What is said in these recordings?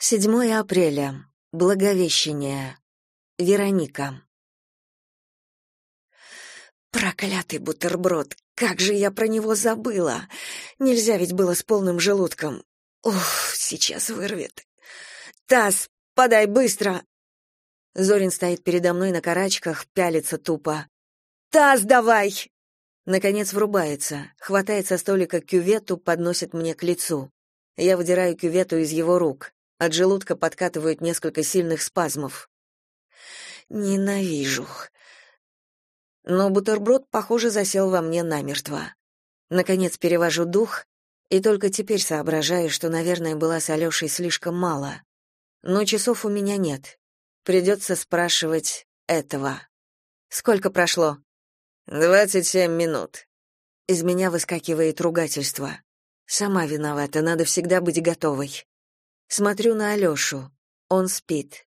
7 апреля. Благовещение. Вероника. Проклятый бутерброд! Как же я про него забыла! Нельзя ведь было с полным желудком. Ух, сейчас вырвет. Таз, подай быстро! Зорин стоит передо мной на карачках, пялится тупо. Таз давай! Наконец врубается, хватает со столика кювету, подносит мне к лицу. Я выдираю кювету из его рук. От желудка подкатывают несколько сильных спазмов. Ненавижу. Но бутерброд, похоже, засел во мне намертво. Наконец перевожу дух и только теперь соображаю, что, наверное, была с Алешей слишком мало. Но часов у меня нет. Придется спрашивать этого. Сколько прошло? «Двадцать семь минут». Из меня выскакивает ругательство. Сама виновата, надо всегда быть готовой. Смотрю на Алёшу. Он спит.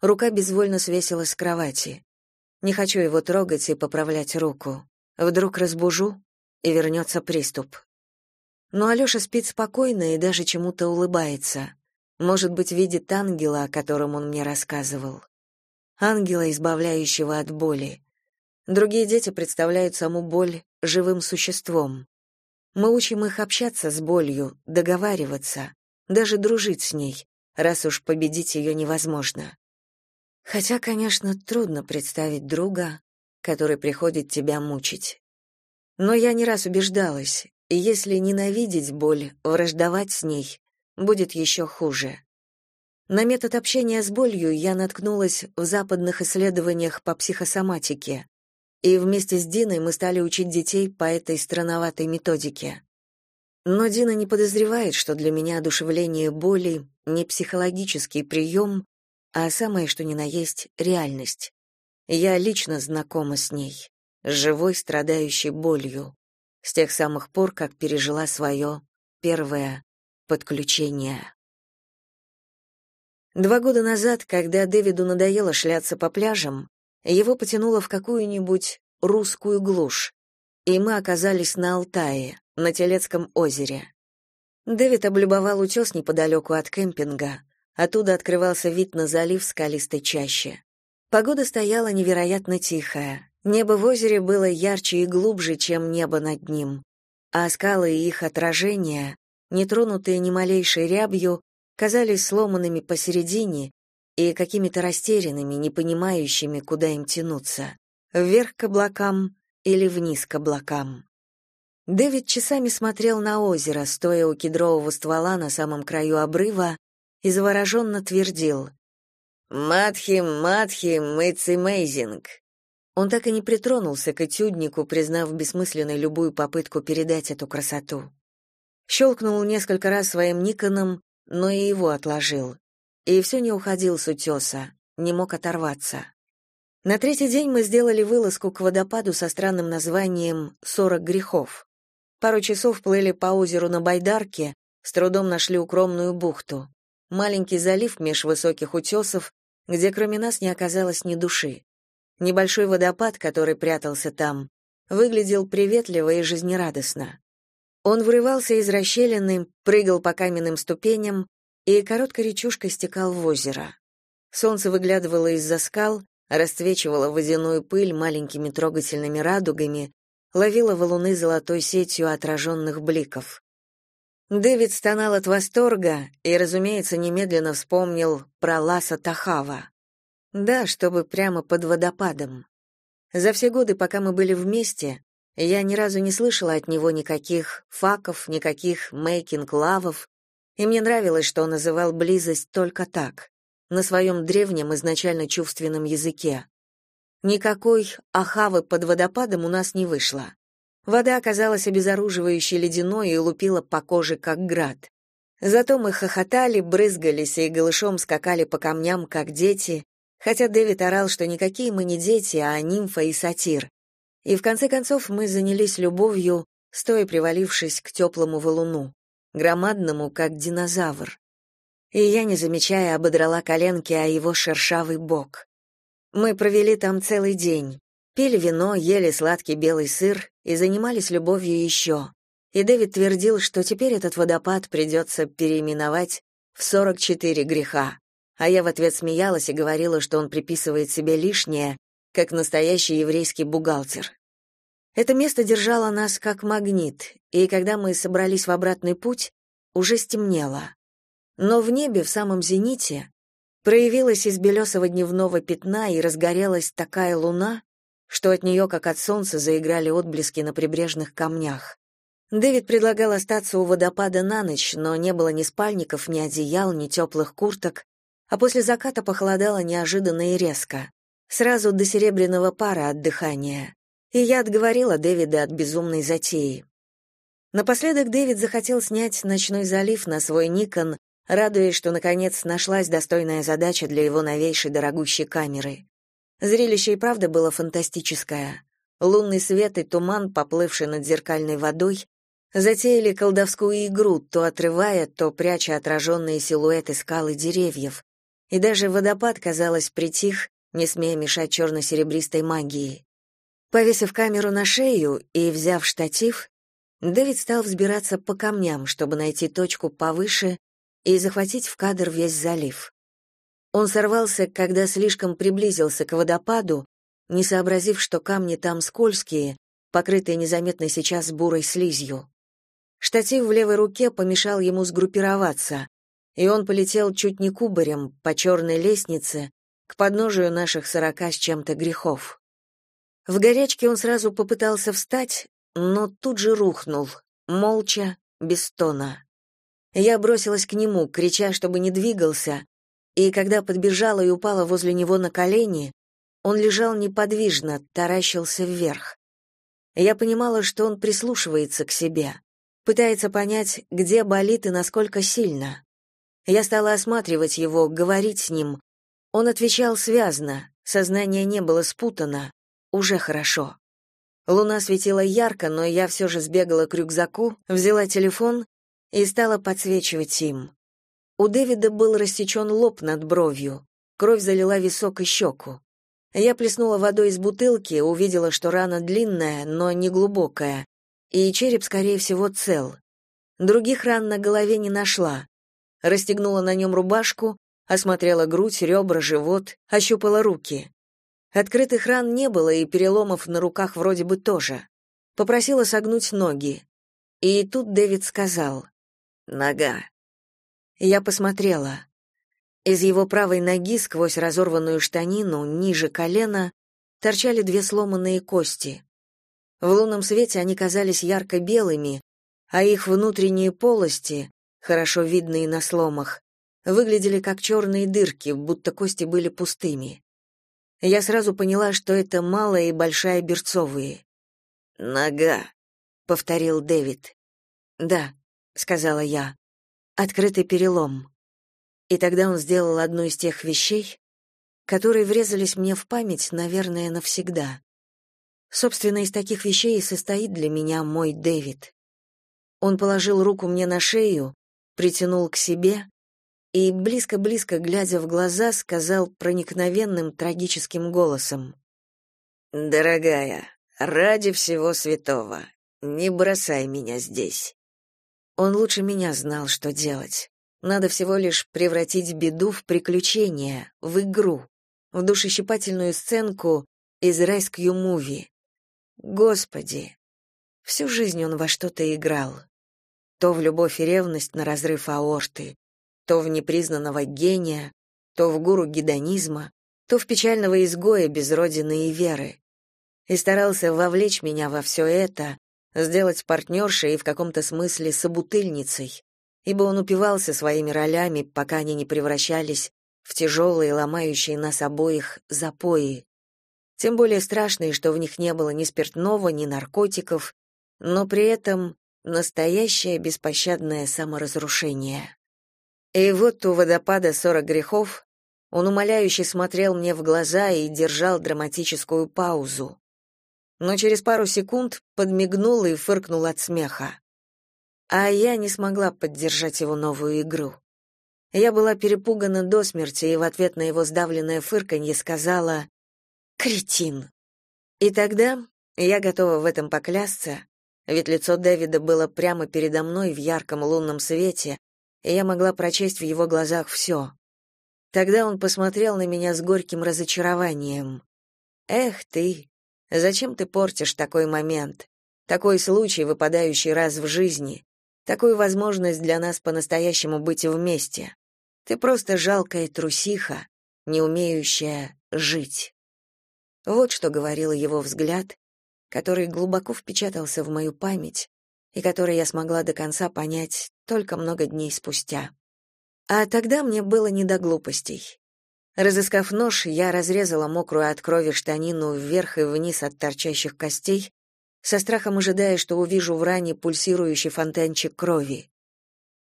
Рука безвольно свесилась с кровати. Не хочу его трогать и поправлять руку. Вдруг разбужу, и вернется приступ. Но Алёша спит спокойно и даже чему-то улыбается. Может быть, видит ангела, о котором он мне рассказывал. Ангела, избавляющего от боли. Другие дети представляют саму боль живым существом. Мы учим их общаться с болью, договариваться, даже дружить с ней, раз уж победить ее невозможно. Хотя, конечно, трудно представить друга, который приходит тебя мучить. Но я не раз убеждалась, и если ненавидеть боль, враждовать с ней, будет еще хуже. На метод общения с болью я наткнулась в западных исследованиях по психосоматике, и вместе с Диной мы стали учить детей по этой странноватой методике. Но Дина не подозревает, что для меня одушевление боли не психологический прием, а самое что ни на есть реальность. Я лично знакома с ней, живой страдающей болью, с тех самых пор, как пережила свое первое подключение. Два года назад, когда Дэвиду надоело шляться по пляжам, его потянуло в какую-нибудь русскую глушь, и мы оказались на Алтае, на Телецком озере. Дэвид облюбовал утес неподалеку от кемпинга. Оттуда открывался вид на залив скалистой чаще. Погода стояла невероятно тихая. Небо в озере было ярче и глубже, чем небо над ним. А скалы и их отражения, нетронутые ни малейшей рябью, казались сломанными посередине и какими-то растерянными, не понимающими, куда им тянуться. Вверх к облакам или вниз к облакам. Дэвид часами смотрел на озеро, стоя у кедрового ствола на самом краю обрыва, и завороженно твердил «Матхим, Матхим, it's amazing!» Он так и не притронулся к этюднику, признав бессмысленной любую попытку передать эту красоту. Щелкнул несколько раз своим Никоном, но и его отложил. И все не уходил с утеса, не мог оторваться. На третий день мы сделали вылазку к водопаду со странным названием «Сорок грехов». Пару часов плыли по озеру на байдарке, с трудом нашли укромную бухту. Маленький залив меж высоких утесов, где кроме нас не оказалось ни души. Небольшой водопад, который прятался там, выглядел приветливо и жизнерадостно. Он врывался из расщелины, прыгал по каменным ступеням и короткой речушкой стекал в озеро. Солнце выглядывало из-за скал, расцвечивало водяную пыль маленькими трогательными радугами, ловила валуны золотой сетью отраженных бликов. Дэвид стонал от восторга и, разумеется, немедленно вспомнил про Ласа Тахава. Да, чтобы прямо под водопадом. За все годы, пока мы были вместе, я ни разу не слышала от него никаких факов, никаких мейкинг-лавов, и мне нравилось, что он называл близость только так, на своем древнем изначально чувственном языке. Никакой ахавы под водопадом у нас не вышло. Вода оказалась обезоруживающей ледяной и лупила по коже, как град. Зато мы хохотали, брызгались и голышом скакали по камням, как дети, хотя Дэвид орал, что никакие мы не дети, а нимфа и сатир. И в конце концов мы занялись любовью, стоя привалившись к теплому валуну, громадному, как динозавр. И я, не замечая, ободрала коленки о его шершавый бок. Мы провели там целый день. Пили вино, ели сладкий белый сыр и занимались любовью еще. И Дэвид твердил, что теперь этот водопад придется переименовать в 44 греха, а я в ответ смеялась и говорила, что он приписывает себе лишнее, как настоящий еврейский бухгалтер. Это место держало нас как магнит, и когда мы собрались в обратный путь, уже стемнело. Но в небе, в самом зените, проявилась из белесого дневного пятна и разгорелась такая луна, что от нее, как от солнца, заиграли отблески на прибрежных камнях. Дэвид предлагал остаться у водопада на ночь, но не было ни спальников, ни одеял, ни теплых курток, а после заката похолодало неожиданно и резко. Сразу до серебряного пара от дыхания. И я отговорила Дэвида от безумной затеи. Напоследок Дэвид захотел снять ночной залив на свой Никон, радуясь, что наконец нашлась достойная задача для его новейшей дорогущей камеры. Зрелище и правда было фантастическое. Лунный свет и туман, поплывший над зеркальной водой, затеяли колдовскую игру, то отрывая, то пряча отраженные силуэты скал и деревьев. И даже водопад, казалось, притих, не смея мешать черно-серебристой магии. Повесив камеру на шею и взяв штатив, Дэвид стал взбираться по камням, чтобы найти точку повыше и захватить в кадр весь залив. Он сорвался, когда слишком приблизился к водопаду, не сообразив, что камни там скользкие, покрытые незаметной сейчас бурой слизью. Штатив в левой руке помешал ему сгруппироваться, и он полетел чуть не кубарем по черной лестнице к подножию наших сорока с чем-то грехов. В горячке он сразу попытался встать, но тут же рухнул, молча, без стона. Я бросилась к нему, крича, чтобы не двигался, и когда подбежала и упала возле него на колени, он лежал неподвижно, таращился вверх. Я понимала, что он прислушивается к себе, пытается понять, где болит и насколько сильно. Я стала осматривать его, говорить с ним. Он отвечал связно, сознание не было спутано, уже хорошо. Луна светила ярко, но я все же сбегала к рюкзаку, взяла телефон и стала подсвечивать им. У Дэвида был рассечен лоб над бровью, кровь залила висок и щеку. Я плеснула водой из бутылки, увидела, что рана длинная, но не глубокая, и череп, скорее всего, цел. Других ран на голове не нашла. Расстегнула на нем рубашку, осмотрела грудь, ребра, живот, ощупала руки. Открытых ран не было и переломов на руках вроде бы тоже. Попросила согнуть ноги. И тут Дэвид сказал «Нога». Я посмотрела. Из его правой ноги сквозь разорванную штанину, ниже колена, торчали две сломанные кости. В лунном свете они казались ярко-белыми, а их внутренние полости, хорошо видные на сломах, выглядели как черные дырки, будто кости были пустыми. Я сразу поняла, что это малая и большая берцовые. «Нога», — повторил Дэвид. «Да», — сказала я. «Открытый перелом». И тогда он сделал одну из тех вещей, которые врезались мне в память, наверное, навсегда. Собственно, из таких вещей и состоит для меня мой Дэвид. Он положил руку мне на шею, притянул к себе и, близко-близко глядя в глаза, сказал проникновенным трагическим голосом. «Дорогая, ради всего святого, не бросай меня здесь». Он лучше меня знал, что делать. Надо всего лишь превратить беду в приключение, в игру, в душещипательную сценку из Rescue Movie. Господи! Всю жизнь он во что-то играл. То в любовь и ревность на разрыв аорты, то в непризнанного гения, то в гуру гедонизма, то в печального изгоя без родины и веры. И старался вовлечь меня во все это, сделать партнершей и в каком-то смысле собутыльницей, ибо он упивался своими ролями, пока они не превращались в тяжелые, ломающие нас обоих запои. Тем более страшные, что в них не было ни спиртного, ни наркотиков, но при этом настоящее беспощадное саморазрушение. И вот у водопада сорок грехов он умоляюще смотрел мне в глаза и держал драматическую паузу. Но через пару секунд подмигнул и фыркнул от смеха. А я не смогла поддержать его новую игру. Я была перепугана до смерти и в ответ на его сдавленное фырканье сказала «Кретин». И тогда, я готова в этом поклясться, ведь лицо Дэвида было прямо передо мной в ярком лунном свете, и я могла прочесть в его глазах все. Тогда он посмотрел на меня с горьким разочарованием. «Эх ты, зачем ты портишь такой момент? Такой случай, выпадающий раз в жизни, такую возможность для нас по-настоящему быть вместе. Ты просто жалкая трусиха, не умеющая жить». Вот что говорил его взгляд, который глубоко впечатался в мою память и который я смогла до конца понять только много дней спустя. А тогда мне было не до глупостей. Разыскав нож, я разрезала мокрую от крови штанину вверх и вниз от торчащих костей, со страхом ожидая, что увижу в ране пульсирующий фонтанчик крови.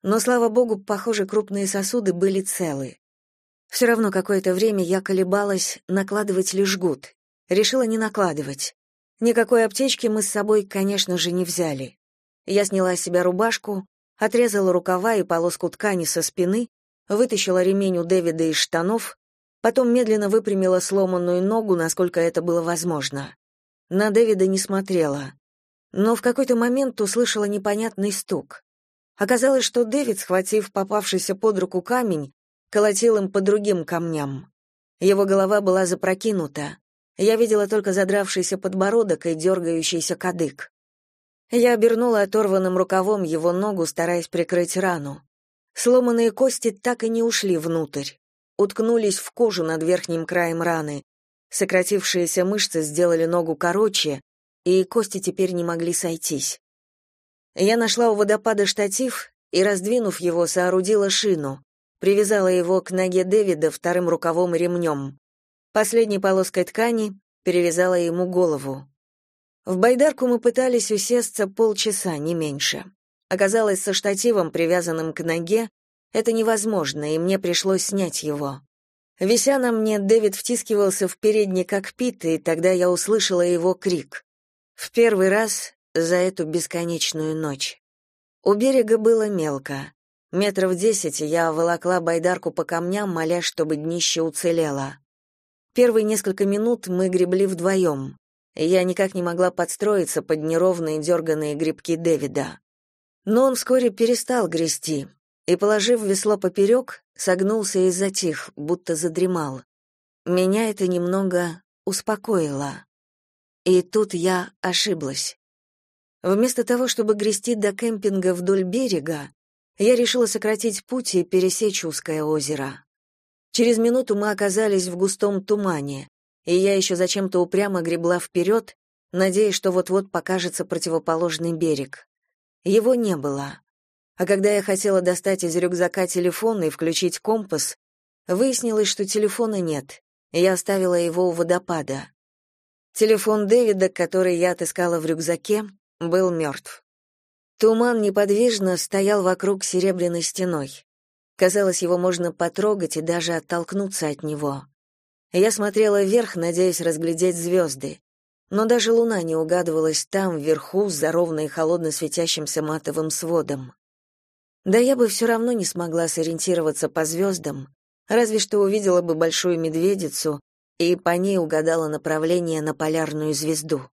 Но, слава богу, похоже, крупные сосуды были целы. Все равно какое-то время я колебалась, накладывать ли жгут. Решила не накладывать. Никакой аптечки мы с собой, конечно же, не взяли. Я сняла с себя рубашку, отрезала рукава и полоску ткани со спины, вытащила ремень у Дэвида из штанов, потом медленно выпрямила сломанную ногу, насколько это было возможно. На Дэвида не смотрела. Но в какой-то момент услышала непонятный стук. Оказалось, что Дэвид, схватив попавшийся под руку камень, колотил им по другим камням. Его голова была запрокинута. Я видела только задравшийся подбородок и дергающийся кадык. Я обернула оторванным рукавом его ногу, стараясь прикрыть рану. Сломанные кости так и не ушли внутрь. Уткнулись в кожу над верхним краем раны. Сократившиеся мышцы сделали ногу короче, и кости теперь не могли сойтись. Я нашла у водопада штатив и, раздвинув его, соорудила шину, привязала его к ноге Дэвида вторым рукавом и ремнем. Последней полоской ткани перевязала ему голову. В байдарку мы пытались усесться полчаса, не меньше. Оказалось, со штативом, привязанным к ноге, это невозможно, и мне пришлось снять его. Вися на мне, Дэвид втискивался в передний кокпит, и тогда я услышала его крик. В первый раз за эту бесконечную ночь. У берега было мелко. Метров десять я волокла байдарку по камням, моля, чтобы днище уцелело. Первые несколько минут мы гребли вдвоем. Я никак не могла подстроиться под неровные дерганные грибки Дэвида. Но он вскоре перестал грести и, положив весло поперек, согнулся и затих, будто задремал. Меня это немного успокоило. И тут я ошиблась. Вместо того, чтобы грести до кемпинга вдоль берега, я решила сократить путь и пересечь узкое озеро. Через минуту мы оказались в густом тумане, и я еще зачем-то упрямо гребла вперед, надеясь, что вот-вот покажется противоположный берег. Его не было. А когда я хотела достать из рюкзака телефон и включить компас, выяснилось, что телефона нет. Я оставила его у водопада. Телефон Дэвида, который я отыскала в рюкзаке, был мертв. Туман неподвижно стоял вокруг серебряной стеной. Казалось, его можно потрогать и даже оттолкнуться от него. Я смотрела вверх, надеясь разглядеть звезды. Но даже луна не угадывалась там, вверху, за ровно и холодно светящимся матовым сводом. Да я бы все равно не смогла сориентироваться по звездам, разве что увидела бы большую медведицу и по ней угадала направление на полярную звезду.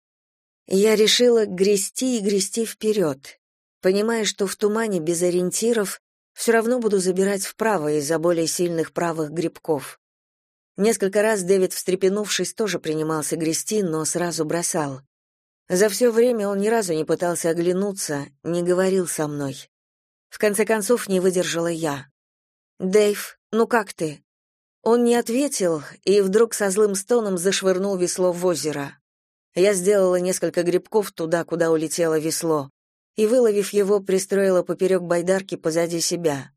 Я решила грести и грести вперед, понимая, что в тумане без ориентиров все равно буду забирать вправо из-за более сильных правых грибков. Несколько раз Дэвид, встрепенувшись, тоже принимался грести, но сразу бросал. За все время он ни разу не пытался оглянуться, не говорил со мной. В конце концов не выдержала я. «Дэйв, ну как ты?» Он не ответил и вдруг со злым стоном зашвырнул весло в озеро. Я сделала несколько грибков туда, куда улетело весло и, выловив его, пристроила поперек байдарки позади себя.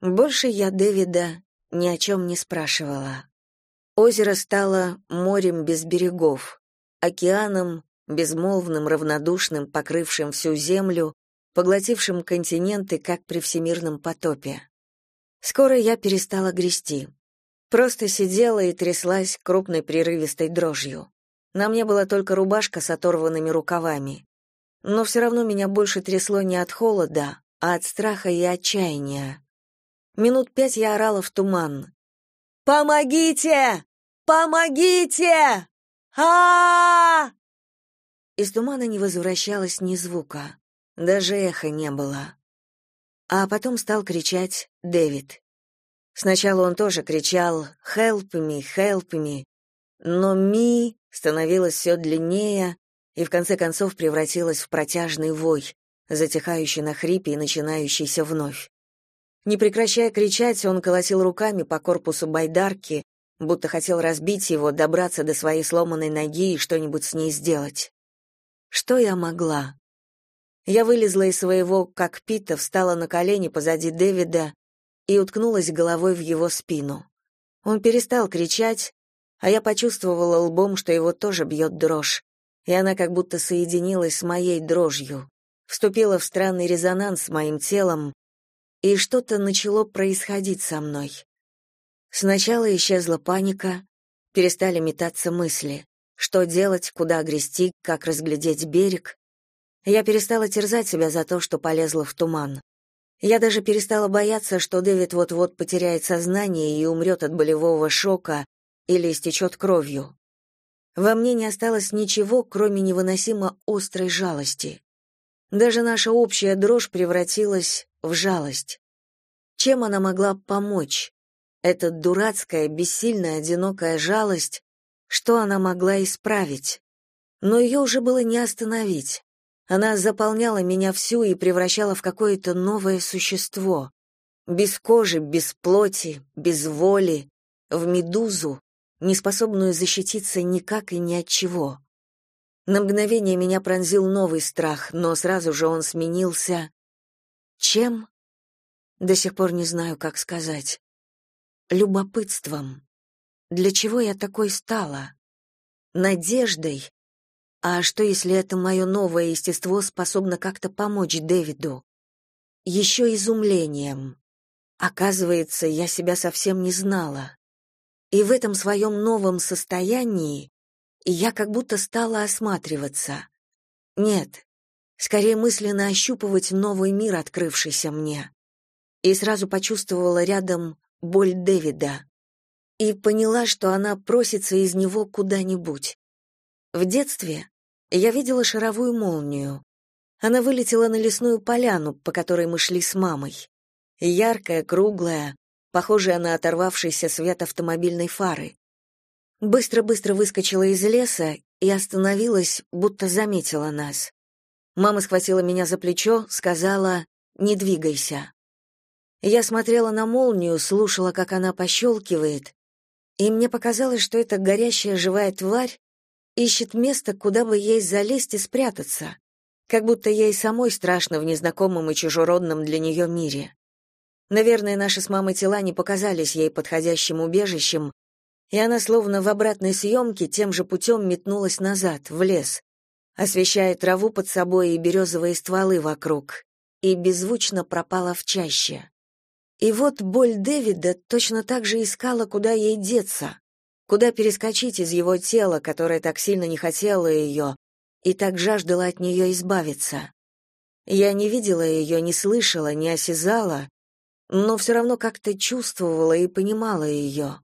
Больше я Дэвида ни о чем не спрашивала. Озеро стало морем без берегов, океаном, безмолвным, равнодушным, покрывшим всю землю, поглотившим континенты, как при всемирном потопе. Скоро я перестала грести. Просто сидела и тряслась крупной прерывистой дрожью. На мне была только рубашка с оторванными рукавами но все равно меня больше трясло не от холода, а от страха и отчаяния. Минут пять я орала в туман. «Помогите! Помогите! а, -а, -а Из тумана не возвращалось ни звука, даже эха не было. а потом стал кричать «Дэвид». Сначала он тоже кричал «Help me, help me», но «ми» становилось все длиннее и в конце концов превратилось в протяжный вой, затихающий на хрипе и начинающийся вновь. Не прекращая кричать, он колотил руками по корпусу байдарки, будто хотел разбить его, добраться до своей сломанной ноги и что-нибудь с ней сделать. Что я могла? Я вылезла из своего кокпита, встала на колени позади Дэвида и уткнулась головой в его спину. Он перестал кричать, а я почувствовала лбом, что его тоже бьет дрожь, и она как будто соединилась с моей дрожью, вступила в странный резонанс с моим телом, и что-то начало происходить со мной. Сначала исчезла паника, перестали метаться мысли. Что делать, куда грести, как разглядеть берег. Я перестала терзать себя за то, что полезла в туман. Я даже перестала бояться, что Дэвид вот-вот потеряет сознание и умрет от болевого шока или истечет кровью. Во мне не осталось ничего, кроме невыносимо острой жалости. Даже наша общая дрожь превратилась в жалость. Чем она могла помочь? Эта дурацкая, бессильная, одинокая жалость, что она могла исправить? Но ее уже было не остановить. Она заполняла меня всю и превращала в какое-то новое существо. Без кожи, без плоти, без воли, в медузу, неспособную защититься никак и ни от чего. На мгновение меня пронзил новый страх, но сразу же он сменился... Чем? До сих пор не знаю, как сказать. Любопытством. Для чего я такой стала? Надеждой. А что, если это мое новое естество способно как-то помочь Дэвиду? Еще изумлением. Оказывается, я себя совсем не знала. И в этом своем новом состоянии я как будто стала осматриваться. Нет, скорее мысленно ощупывать новый мир, открывшийся мне и сразу почувствовала рядом боль Дэвида и поняла, что она просится из него куда-нибудь. В детстве я видела шаровую молнию. Она вылетела на лесную поляну, по которой мы шли с мамой. Яркая, круглая, похожая на оторвавшийся свет автомобильной фары. Быстро-быстро выскочила из леса и остановилась, будто заметила нас. Мама схватила меня за плечо, сказала «Не двигайся». Я смотрела на молнию, слушала, как она пощелкивает, и мне показалось, что эта горящая живая тварь ищет место, куда бы ей залезть и спрятаться, как будто ей самой страшно в незнакомом и чужеродном для нее мире. Наверное, наши с мамой тела не показались ей подходящим убежищем, и она словно в обратной съемке тем же путем метнулась назад, в лес, освещая траву под собой и березовые стволы вокруг, и беззвучно пропала в чаще. И вот боль Дэвида точно так же искала, куда ей деться, куда перескочить из его тела, которое так сильно не хотело ее и так жаждало от нее избавиться. Я не видела ее, не слышала, не осязала, но все равно как-то чувствовала и понимала ее.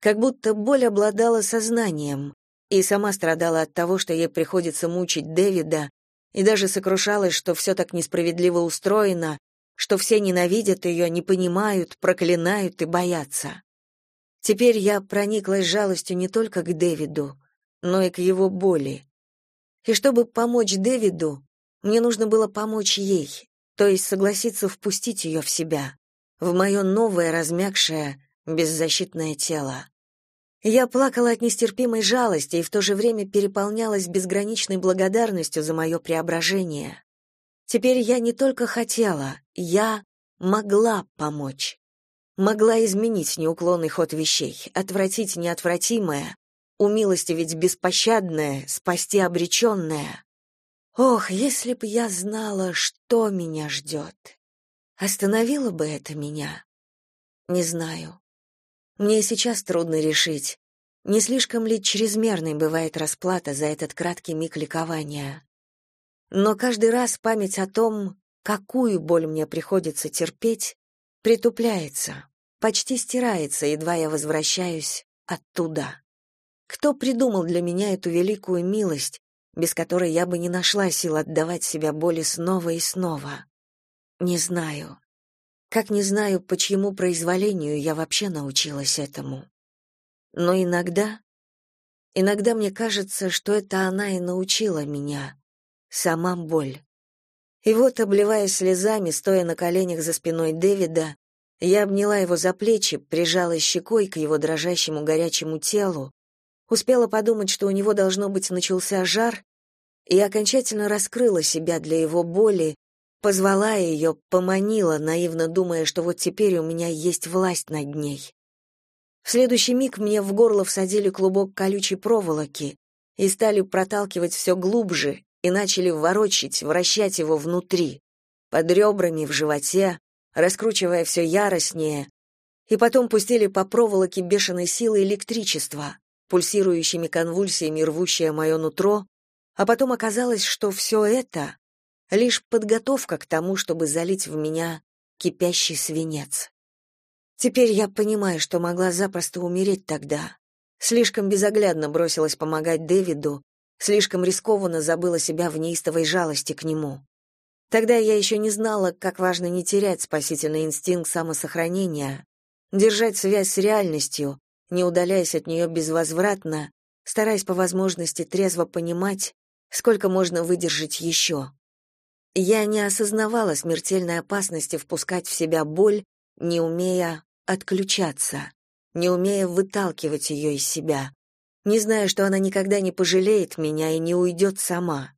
Как будто боль обладала сознанием и сама страдала от того, что ей приходится мучить Дэвида, и даже сокрушалась, что все так несправедливо устроено, что все ненавидят ее, не понимают, проклинают и боятся. Теперь я прониклась жалостью не только к Дэвиду, но и к его боли. И чтобы помочь Дэвиду, мне нужно было помочь ей, то есть согласиться впустить ее в себя, в мое новое размягшее, беззащитное тело. Я плакала от нестерпимой жалости и в то же время переполнялась безграничной благодарностью за мое преображение. Теперь я не только хотела, я могла помочь. Могла изменить неуклонный ход вещей, отвратить неотвратимое, умилостивить беспощадное, спасти обреченное. Ох, если б я знала, что меня ждет. Остановило бы это меня? Не знаю. Мне сейчас трудно решить, не слишком ли чрезмерной бывает расплата за этот краткий миг ликования. Но каждый раз память о том, какую боль мне приходится терпеть, притупляется, почти стирается, едва я возвращаюсь оттуда. Кто придумал для меня эту великую милость, без которой я бы не нашла сил отдавать себя боли снова и снова? Не знаю. Как не знаю, почему произволению я вообще научилась этому. Но иногда... Иногда мне кажется, что это она и научила меня. Сама боль. И вот, обливаясь слезами, стоя на коленях за спиной Дэвида, я обняла его за плечи, прижала щекой к его дрожащему горячему телу, успела подумать, что у него должно быть начался жар, и окончательно раскрыла себя для его боли, позвала ее, поманила, наивно думая, что вот теперь у меня есть власть над ней. В следующий миг мне в горло всадили клубок колючей проволоки и стали проталкивать все глубже и начали ворочить, вращать его внутри, под ребрами, в животе, раскручивая все яростнее, и потом пустили по проволоке бешеной силы электричество, пульсирующими конвульсиями рвущее мое нутро, а потом оказалось, что все это — лишь подготовка к тому, чтобы залить в меня кипящий свинец. Теперь я понимаю, что могла запросто умереть тогда. Слишком безоглядно бросилась помогать Дэвиду, слишком рискованно забыла себя в неистовой жалости к нему. Тогда я еще не знала, как важно не терять спасительный инстинкт самосохранения, держать связь с реальностью, не удаляясь от нее безвозвратно, стараясь по возможности трезво понимать, Сколько можно выдержать еще? Я не осознавала смертельной опасности впускать в себя боль, не умея отключаться, не умея выталкивать ее из себя, не зная, что она никогда не пожалеет меня и не уйдет сама.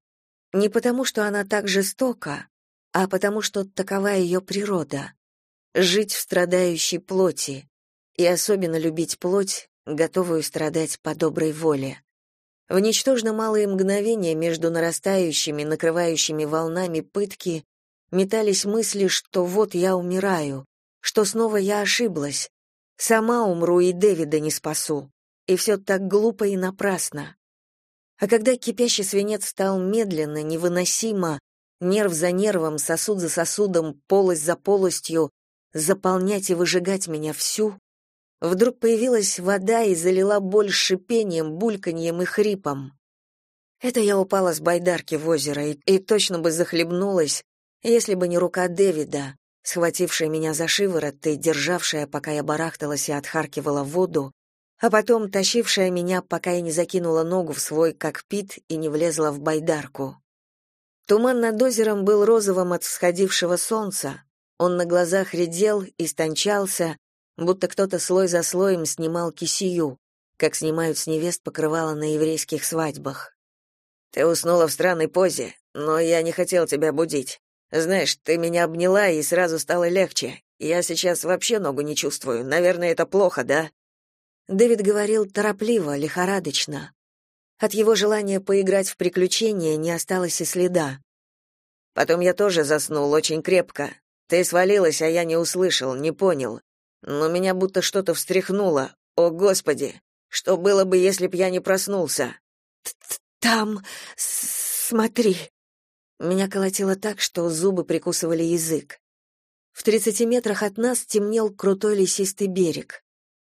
Не потому, что она так жестока, а потому, что такова ее природа — жить в страдающей плоти, и особенно любить плоть, готовую страдать по доброй воле. В ничтожно малые мгновения между нарастающими, накрывающими волнами пытки метались мысли, что вот я умираю, что снова я ошиблась. Сама умру и Дэвида не спасу. И все так глупо и напрасно. А когда кипящий свинец стал медленно, невыносимо, нерв за нервом, сосуд за сосудом, полость за полостью, заполнять и выжигать меня всю, Вдруг появилась вода и залила боль шипением, бульканьем и хрипом. Это я упала с байдарки в озеро и, и точно бы захлебнулась, если бы не рука Дэвида, схватившая меня за шиворот и державшая, пока я барахталась и отхаркивала воду, а потом тащившая меня, пока я не закинула ногу в свой кокпит и не влезла в байдарку. Туман над озером был розовым от всходившего солнца, он на глазах редел, истончался, будто кто-то слой за слоем снимал кисию, как снимают с невест покрывало на еврейских свадьбах. Ты уснула в странной позе, но я не хотел тебя будить. Знаешь, ты меня обняла, и сразу стало легче. Я сейчас вообще ногу не чувствую. Наверное, это плохо, да? Дэвид говорил торопливо, лихорадочно. От его желания поиграть в приключения не осталось и следа. Потом я тоже заснул очень крепко. Ты свалилась, а я не услышал, не понял но меня будто что-то встряхнуло. О, Господи! Что было бы, если б я не проснулся? Там, смотри. Меня колотило так, что зубы прикусывали язык. В тридцати метрах от нас темнел крутой лесистый берег,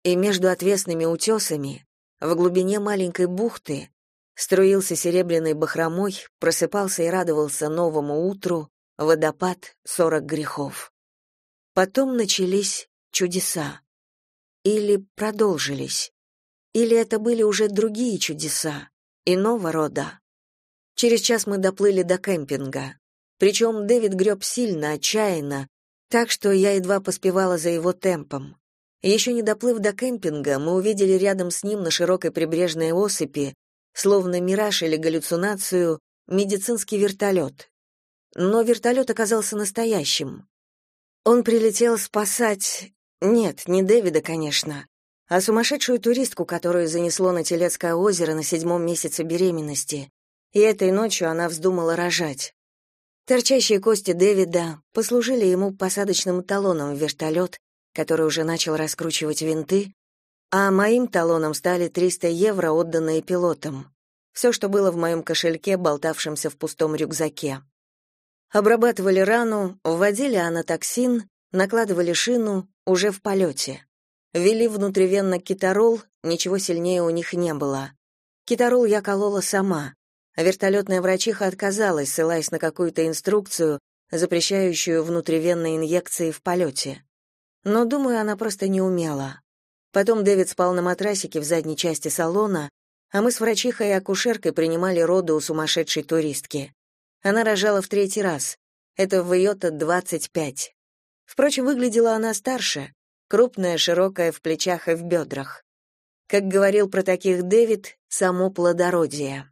и между отвесными утесами, в глубине маленькой бухты, струился серебряной бахромой, просыпался и радовался новому утру водопад сорок грехов. Потом начались чудеса. Или продолжились. Или это были уже другие чудеса, иного рода. Через час мы доплыли до кемпинга. Причем Дэвид греб сильно, отчаянно, так что я едва поспевала за его темпом. Еще не доплыв до кемпинга, мы увидели рядом с ним на широкой прибрежной осыпи, словно мираж или галлюцинацию, медицинский вертолет. Но вертолет оказался настоящим. Он прилетел спасать нет, не Дэвида, конечно, а сумасшедшую туристку, которую занесло на Телецкое озеро на седьмом месяце беременности. И этой ночью она вздумала рожать. Торчащие кости Дэвида послужили ему посадочным талоном в вертолет, который уже начал раскручивать винты, а моим талоном стали 300 евро, отданные пилотам. Все, что было в моем кошельке, болтавшемся в пустом рюкзаке. Обрабатывали рану, вводили анатоксин, накладывали шину, уже в полете. Ввели внутривенно кеторол, ничего сильнее у них не было. Кеторол я колола сама, вертолетная врачиха отказалась, ссылаясь на какую-то инструкцию, запрещающую внутривенные инъекции в полете. Но, думаю, она просто не умела. Потом Дэвид спал на матрасике в задней части салона, а мы с врачихой и акушеркой принимали роды у сумасшедшей туристки. Она рожала в третий раз. Это в ее-то 25. Впрочем, выглядела она старше, крупная, широкая в плечах и в бедрах. Как говорил про таких Дэвид, само плодородие.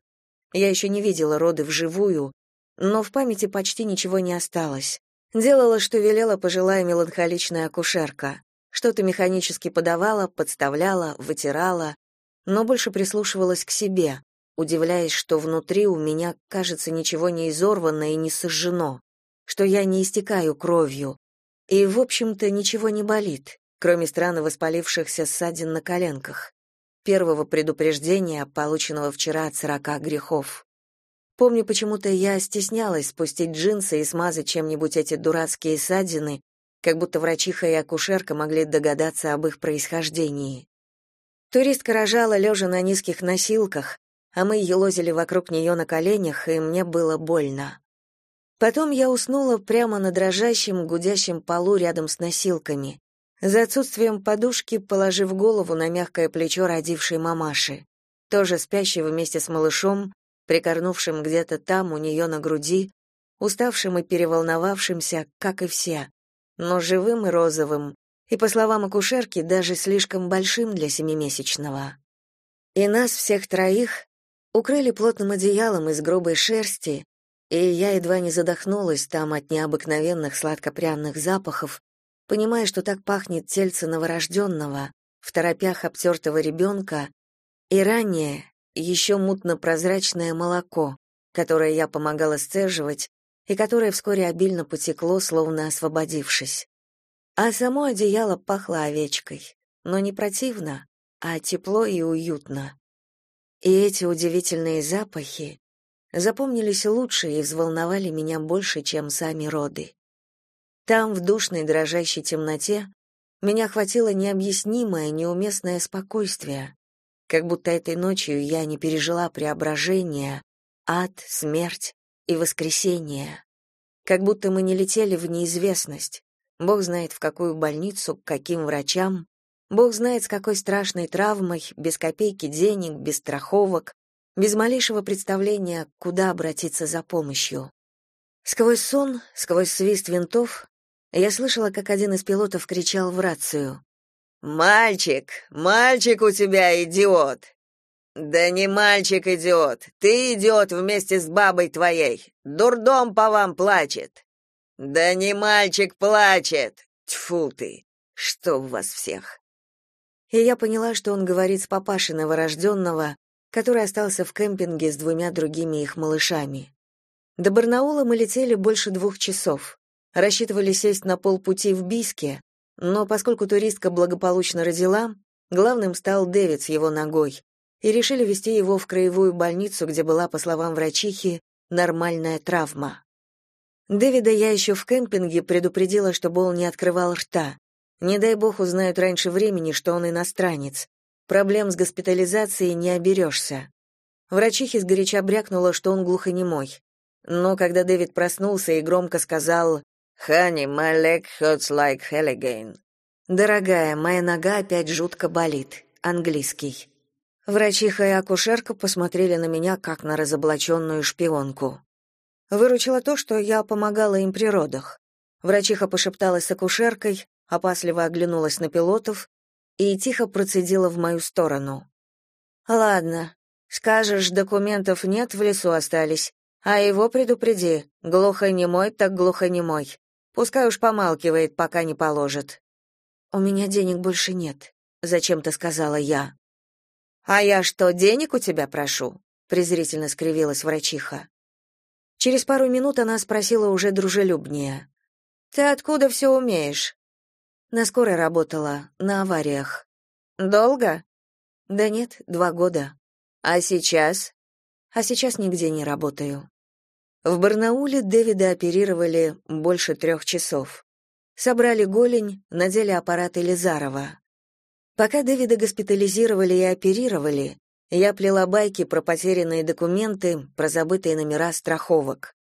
Я еще не видела роды вживую, но в памяти почти ничего не осталось. Делала, что велела пожилая меланхоличная акушерка. Что-то механически подавала, подставляла, вытирала, но больше прислушивалась к себе, удивляясь, что внутри у меня, кажется, ничего не изорвано и не сожжено, что я не истекаю кровью. И, в общем-то, ничего не болит, кроме странно воспалившихся ссадин на коленках. Первого предупреждения, полученного вчера от сорока грехов. Помню, почему-то я стеснялась спустить джинсы и смазать чем-нибудь эти дурацкие ссадины, как будто врачиха и акушерка могли догадаться об их происхождении. Туристка рожала лежа на низких носилках, а мы елозили вокруг нее на коленях, и мне было больно. Потом я уснула прямо на дрожащем, гудящем полу рядом с носилками, за отсутствием подушки положив голову на мягкое плечо родившей мамаши, тоже спящей вместе с малышом, прикорнувшим где-то там у нее на груди, уставшим и переволновавшимся, как и все, но живым и розовым, и, по словам акушерки, даже слишком большим для семимесячного. И нас всех троих укрыли плотным одеялом из грубой шерсти, и я едва не задохнулась там от необыкновенных сладкопряных запахов, понимая, что так пахнет тельце новорожденного, в торопях обтертого ребенка, и ранее, еще мутно-прозрачное молоко, которое я помогала сцеживать и которое вскоре обильно потекло, словно освободившись. А само одеяло пахло овечкой, но не противно, а тепло и уютно. И эти удивительные запахи запомнились лучше и взволновали меня больше, чем сами роды. Там, в душной дрожащей темноте, меня охватило необъяснимое, неуместное спокойствие, как будто этой ночью я не пережила преображение, ад, смерть и воскресение. Как будто мы не летели в неизвестность. Бог знает, в какую больницу, к каким врачам. Бог знает, с какой страшной травмой, без копейки денег, без страховок, без малейшего представления, куда обратиться за помощью. Сквозь сон, сквозь свист винтов, я слышала, как один из пилотов кричал в рацию. «Мальчик! Мальчик у тебя, идиот!» «Да не мальчик, идиот! Ты идиот вместе с бабой твоей! Дурдом по вам плачет!» «Да не мальчик плачет! Тьфу ты! Что у вас всех!» И я поняла, что он говорит с папашей новорожденного, который остался в кемпинге с двумя другими их малышами. До Барнаула мы летели больше двух часов. Рассчитывали сесть на полпути в Биске, но поскольку туристка благополучно родила, главным стал Дэвид с его ногой, и решили везти его в краевую больницу, где была, по словам врачихи, нормальная травма. Дэвида я еще в кемпинге предупредила, чтобы он не открывал рта. Не дай бог узнают раньше времени, что он иностранец. Проблем с госпитализацией не оберешься. Врачиха сгоряча брякнула, что он глухонемой. Но когда Дэвид проснулся и громко сказал «Honey, my leg hurts like hell again». «Дорогая, моя нога опять жутко болит». Английский. Врачиха и акушерка посмотрели на меня, как на разоблаченную шпионку. Выручило то, что я помогала им при родах. Врачиха пошепталась с акушеркой, опасливо оглянулась на пилотов и тихо процедила в мою сторону. «Ладно, скажешь, документов нет, в лесу остались, а его предупреди, глухонемой так глухонемой. Пускай уж помалкивает, пока не положит. У меня денег больше нет, зачем-то сказала я. А я что, денег у тебя прошу? презрительно скривилась врачиха. Через пару минут она спросила уже дружелюбнее: Ты откуда все умеешь? На скорой работала, на авариях. Долго? Да нет, два года. А сейчас? А сейчас нигде не работаю. В Барнауле Дэвида оперировали больше трех часов. Собрали голень, надели аппарат Елизарова. Пока Дэвида госпитализировали и оперировали, я плела байки про потерянные документы, про забытые номера страховок.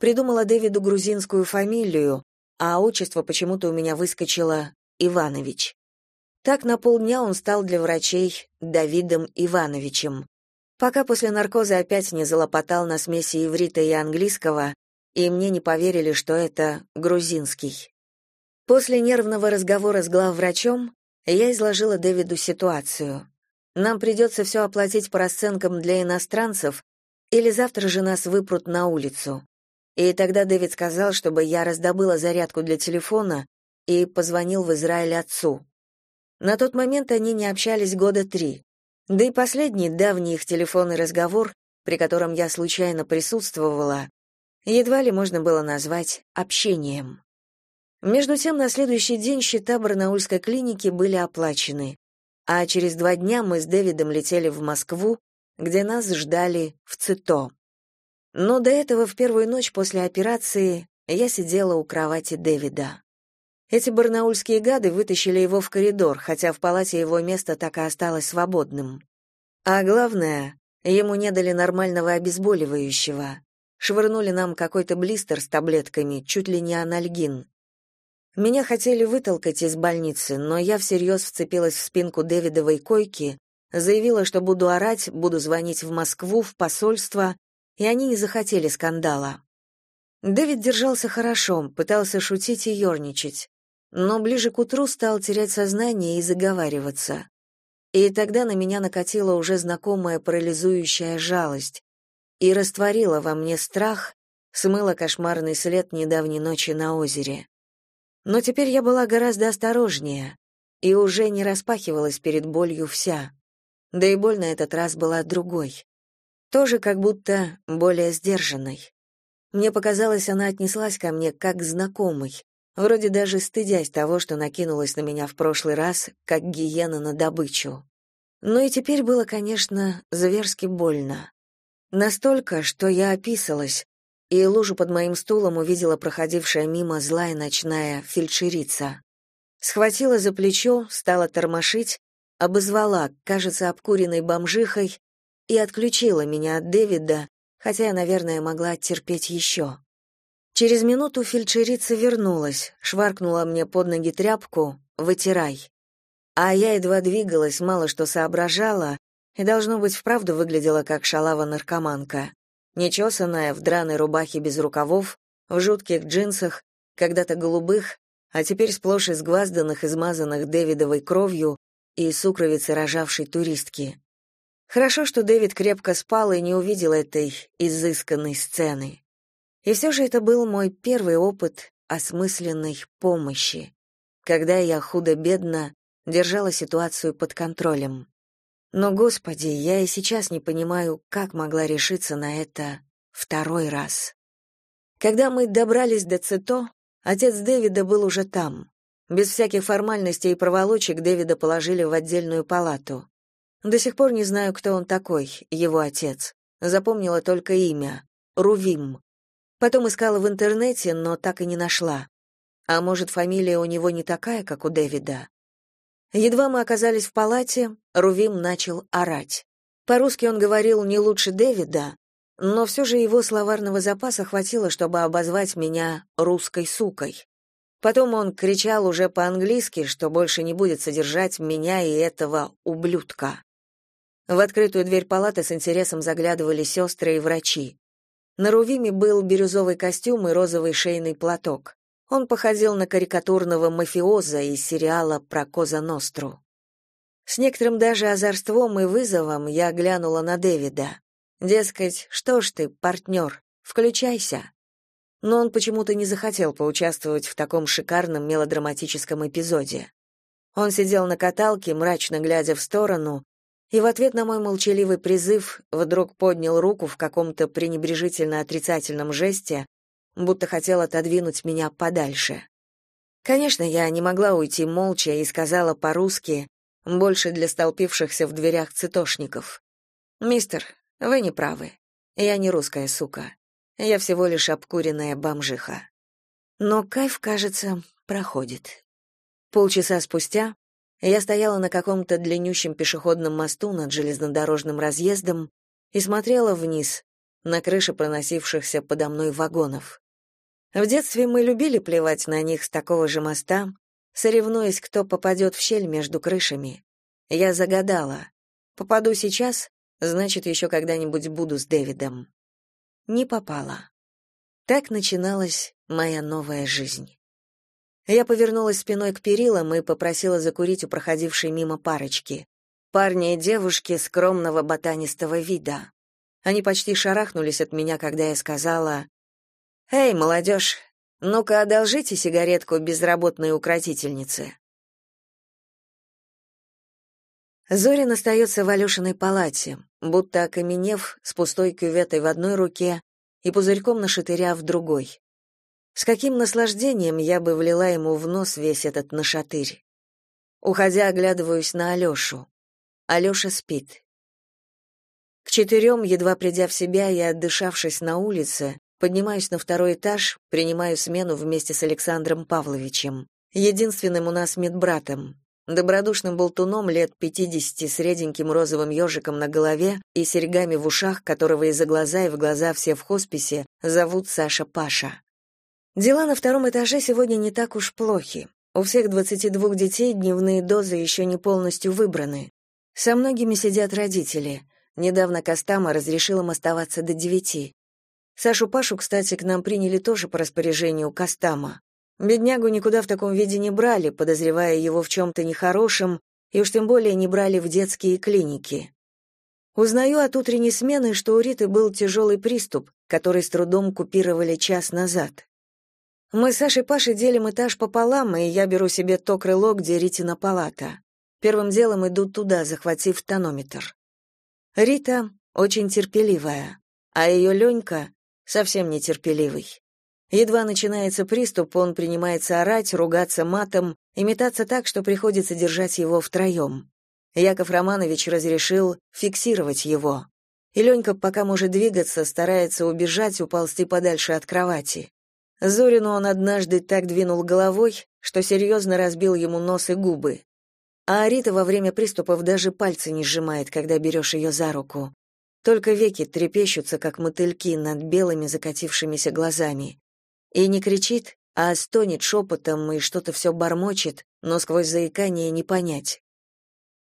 Придумала Дэвиду грузинскую фамилию, а отчество почему-то у меня выскочило Иванович. Так на полдня он стал для врачей Давидом Ивановичем. Пока после наркоза опять не залопотал на смеси иврита и английского, и мне не поверили, что это грузинский. После нервного разговора с главврачом я изложила Дэвиду ситуацию. Нам придется все оплатить по расценкам для иностранцев, или завтра же нас выпрут на улицу. И тогда Дэвид сказал, чтобы я раздобыла зарядку для телефона и позвонил в Израиль отцу. На тот момент они не общались года три. Да и последний давний их телефонный разговор, при котором я случайно присутствовала, едва ли можно было назвать общением. Между тем, на следующий день счета Барнаульской клиники были оплачены, а через два дня мы с Дэвидом летели в Москву, где нас ждали в ЦИТО. Но до этого в первую ночь после операции я сидела у кровати Дэвида. Эти барнаульские гады вытащили его в коридор, хотя в палате его место так и осталось свободным. А главное, ему не дали нормального обезболивающего. Швырнули нам какой-то блистер с таблетками, чуть ли не анальгин. Меня хотели вытолкать из больницы, но я всерьез вцепилась в спинку Дэвидовой койки, заявила, что буду орать, буду звонить в Москву, в посольство, и они не захотели скандала. Дэвид держался хорошо, пытался шутить и ерничать, но ближе к утру стал терять сознание и заговариваться. И тогда на меня накатила уже знакомая парализующая жалость и растворила во мне страх, смыла кошмарный след недавней ночи на озере. Но теперь я была гораздо осторожнее и уже не распахивалась перед болью вся. Да и боль на этот раз была другой. Тоже как будто более сдержанной. Мне показалось, она отнеслась ко мне как к знакомой, вроде даже стыдясь того, что накинулась на меня в прошлый раз, как гиена на добычу. Но и теперь было, конечно, зверски больно. Настолько, что я описалась, и лужу под моим стулом увидела проходившая мимо злая ночная фельдшерица. Схватила за плечо, стала тормошить, обозвала, кажется, обкуренной бомжихой, и отключила меня от Дэвида, хотя я, наверное, могла терпеть еще. Через минуту фельдшерица вернулась, шваркнула мне под ноги тряпку «Вытирай». А я едва двигалась, мало что соображала, и, должно быть, вправду выглядела как шалава-наркоманка нечесанная, в драной рубахе без рукавов, в жутких джинсах, когда-то голубых, а теперь сплошь изгвазданных, измазанных Дэвидовой кровью и сукровицы рожавшей туристки. Хорошо, что Дэвид крепко спал и не увидел этой изысканной сцены. И все же это был мой первый опыт осмысленной помощи, когда я худо-бедно держала ситуацию под контролем. Но, Господи, я и сейчас не понимаю, как могла решиться на это второй раз. Когда мы добрались до Цито, отец Дэвида был уже там. Без всяких формальностей и проволочек Дэвида положили в отдельную палату. До сих пор не знаю, кто он такой, его отец. Запомнила только имя — Рувим. Потом искала в интернете, но так и не нашла. А может, фамилия у него не такая, как у Дэвида? Едва мы оказались в палате, Рувим начал орать. По-русски он говорил не лучше Дэвида, но все же его словарного запаса хватило, чтобы обозвать меня русской сукой. Потом он кричал уже по-английски, что больше не будет содержать меня и этого ублюдка. В открытую дверь палаты с интересом заглядывали сестры и врачи. На Рувиме был бирюзовый костюм и розовый шейный платок. Он походил на карикатурного мафиоза из сериала про Коза Ностру. С некоторым даже озорством и вызовом я глянула на Дэвида. Дескать, что ж ты, партнер, включайся. Но он почему-то не захотел поучаствовать в таком шикарном мелодраматическом эпизоде. Он сидел на каталке, мрачно глядя в сторону, и в ответ на мой молчаливый призыв вдруг поднял руку в каком-то пренебрежительно отрицательном жесте, будто хотел отодвинуть меня подальше. Конечно, я не могла уйти молча и сказала по-русски, больше для столпившихся в дверях цитошников. «Мистер, вы не правы. Я не русская сука. Я всего лишь обкуренная бомжиха». Но кайф, кажется, проходит. Полчаса спустя я стояла на каком-то длиннющем пешеходном мосту над железнодорожным разъездом и смотрела вниз, на крыше проносившихся подо мной вагонов. В детстве мы любили плевать на них с такого же моста, соревнуясь, кто попадет в щель между крышами. Я загадала. Попаду сейчас, значит, еще когда-нибудь буду с Дэвидом. Не попала. Так начиналась моя новая жизнь. Я повернулась спиной к перилам и попросила закурить у проходившей мимо парочки. Парни и девушки скромного ботанистого вида. Они почти шарахнулись от меня, когда я сказала «Эй, молодежь, ну-ка одолжите сигаретку безработной укротительнице». Зорин остается в Алешиной палате, будто окаменев, с пустой кюветой в одной руке и пузырьком на шатыря в другой. С каким наслаждением я бы влила ему в нос весь этот нашатырь. Уходя, оглядываюсь на Алешу. Алеша спит. К четырем, едва придя в себя и отдышавшись на улице, Поднимаюсь на второй этаж, принимаю смену вместе с Александром Павловичем, единственным у нас медбратом, добродушным болтуном лет пятидесяти с реденьким розовым ежиком на голове и серьгами в ушах, которого из-за глаза и в глаза все в хосписе зовут Саша Паша. Дела на втором этаже сегодня не так уж плохи. У всех 22 детей дневные дозы еще не полностью выбраны. Со многими сидят родители. Недавно Костама разрешил им оставаться до девяти. Сашу Пашу, кстати, к нам приняли тоже по распоряжению Костама. Беднягу никуда в таком виде не брали, подозревая его в чем-то нехорошем, и уж тем более не брали в детские клиники. Узнаю от утренней смены, что у Риты был тяжелый приступ, который с трудом купировали час назад. Мы с Сашей Пашей делим этаж пополам, и я беру себе то крыло, где Ритина палата. Первым делом иду туда, захватив тонометр. Рита очень терпеливая, а ее Ленька совсем нетерпеливый. Едва начинается приступ, он принимается орать, ругаться матом и метаться так, что приходится держать его втроем. Яков Романович разрешил фиксировать его. И Ленька, пока может двигаться, старается убежать, уползти подальше от кровати. Зорину он однажды так двинул головой, что серьезно разбил ему нос и губы. А Арита во время приступов даже пальцы не сжимает, когда берешь ее за руку. Только веки трепещутся, как мотыльки над белыми закатившимися глазами. И не кричит, а стонет шепотом и что-то все бормочет, но сквозь заикание не понять.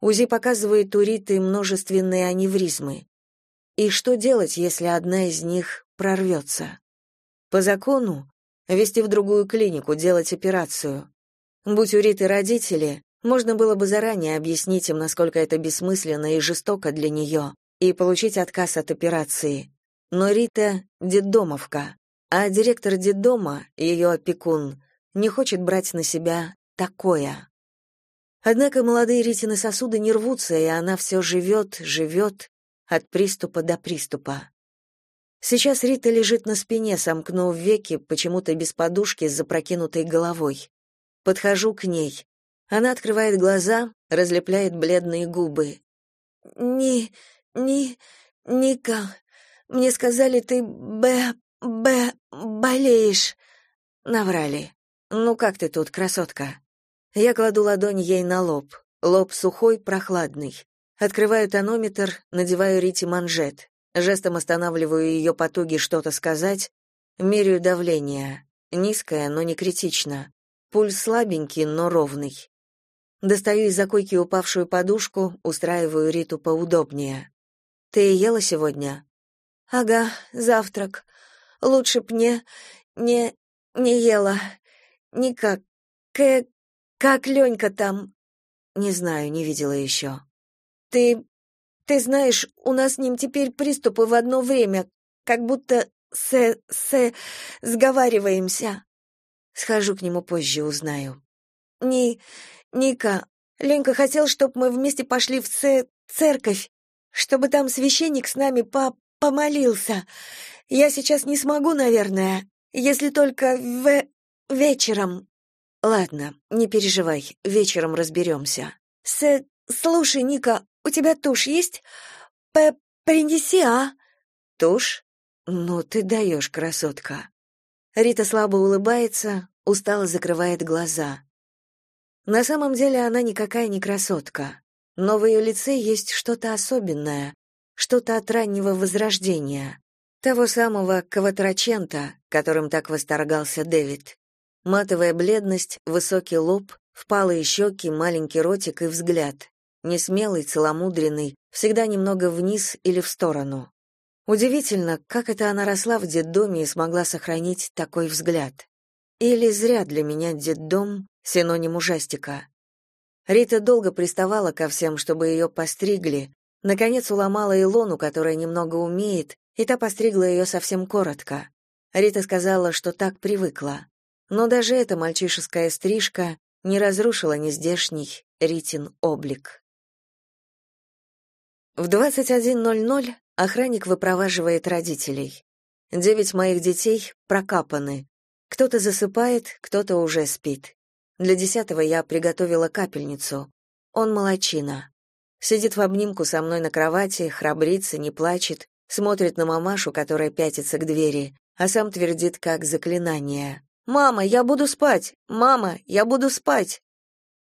УЗИ показывает у Риты множественные аневризмы. И что делать, если одна из них прорвется? По закону вести в другую клинику, делать операцию. Будь у Риты родители, можно было бы заранее объяснить им, насколько это бессмысленно и жестоко для нее, и получить отказ от операции. Но Рита — детдомовка, а директор детдома, ее опекун, не хочет брать на себя такое. Однако молодые Ритины сосуды не рвутся, и она все живет, живет от приступа до приступа. Сейчас Рита лежит на спине, сомкнув веки, почему-то без подушки с запрокинутой головой. Подхожу к ней. Она открывает глаза, разлепляет бледные губы. «Не... «Ни... Ника, мне сказали, ты б... б... болеешь». Наврали. «Ну как ты тут, красотка?» Я кладу ладонь ей на лоб. Лоб сухой, прохладный. Открываю тонометр, надеваю Рите манжет. Жестом останавливаю ее потуги что-то сказать. Меряю давление. Низкое, но не критично. Пульс слабенький, но ровный. Достаю из-за койки упавшую подушку, устраиваю Риту поудобнее. Ты ела сегодня? Ага, завтрак. Лучше б не не не ела. Никак. К как Ленька там? Не знаю, не видела еще. Ты ты знаешь, у нас с ним теперь приступы в одно время, как будто с с сговариваемся. Схожу к нему позже, узнаю. Ни Ника, Ленька хотел, чтобы мы вместе пошли в ц церковь чтобы там священник с нами по помолился. Я сейчас не смогу, наверное, если только в вечером. Ладно, не переживай, вечером разберемся. С слушай, Ника, у тебя тушь есть? П принеси, а? Тушь? Ну ты даешь, красотка. Рита слабо улыбается, устало закрывает глаза. На самом деле она никакая не красотка но в ее лице есть что-то особенное, что-то от раннего возрождения. Того самого Каватрачента, которым так восторгался Дэвид. Матовая бледность, высокий лоб, впалые щеки, маленький ротик и взгляд. Несмелый, целомудренный, всегда немного вниз или в сторону. Удивительно, как это она росла в детдоме и смогла сохранить такой взгляд. Или зря для меня детдом — синоним ужастика. Рита долго приставала ко всем, чтобы ее постригли. Наконец уломала Илону, которая немного умеет, и та постригла ее совсем коротко. Рита сказала, что так привыкла. Но даже эта мальчишеская стрижка не разрушила нездешний Ритин облик. В 21.00 охранник выпроваживает родителей. Девять моих детей прокапаны. Кто-то засыпает, кто-то уже спит. Для десятого я приготовила капельницу. Он молочина. Сидит в обнимку со мной на кровати, храбрится, не плачет, смотрит на мамашу, которая пятится к двери, а сам твердит как заклинание. «Мама, я буду спать! Мама, я буду спать!»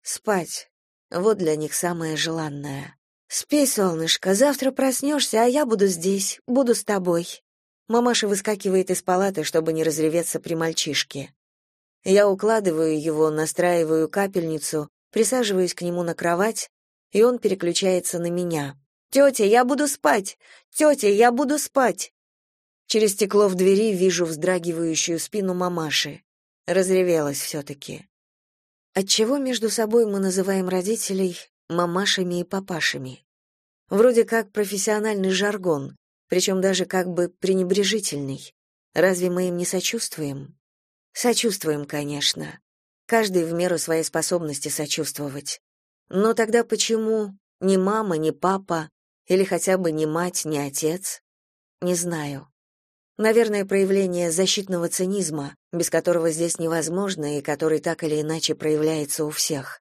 Спать. Вот для них самое желанное. «Спи, солнышко, завтра проснешься, а я буду здесь, буду с тобой». Мамаша выскакивает из палаты, чтобы не разреветься при мальчишке. Я укладываю его, настраиваю капельницу, присаживаюсь к нему на кровать, и он переключается на меня. «Тетя, я буду спать! Тетя, я буду спать!» Через стекло в двери вижу вздрагивающую спину мамаши. Разревелась все-таки. Отчего между собой мы называем родителей мамашами и папашами. Вроде как профессиональный жаргон, причем даже как бы пренебрежительный. Разве мы им не сочувствуем? Сочувствуем, конечно. Каждый в меру своей способности сочувствовать. Но тогда почему ни мама, ни папа, или хотя бы ни мать, ни отец? Не знаю. Наверное, проявление защитного цинизма, без которого здесь невозможно и который так или иначе проявляется у всех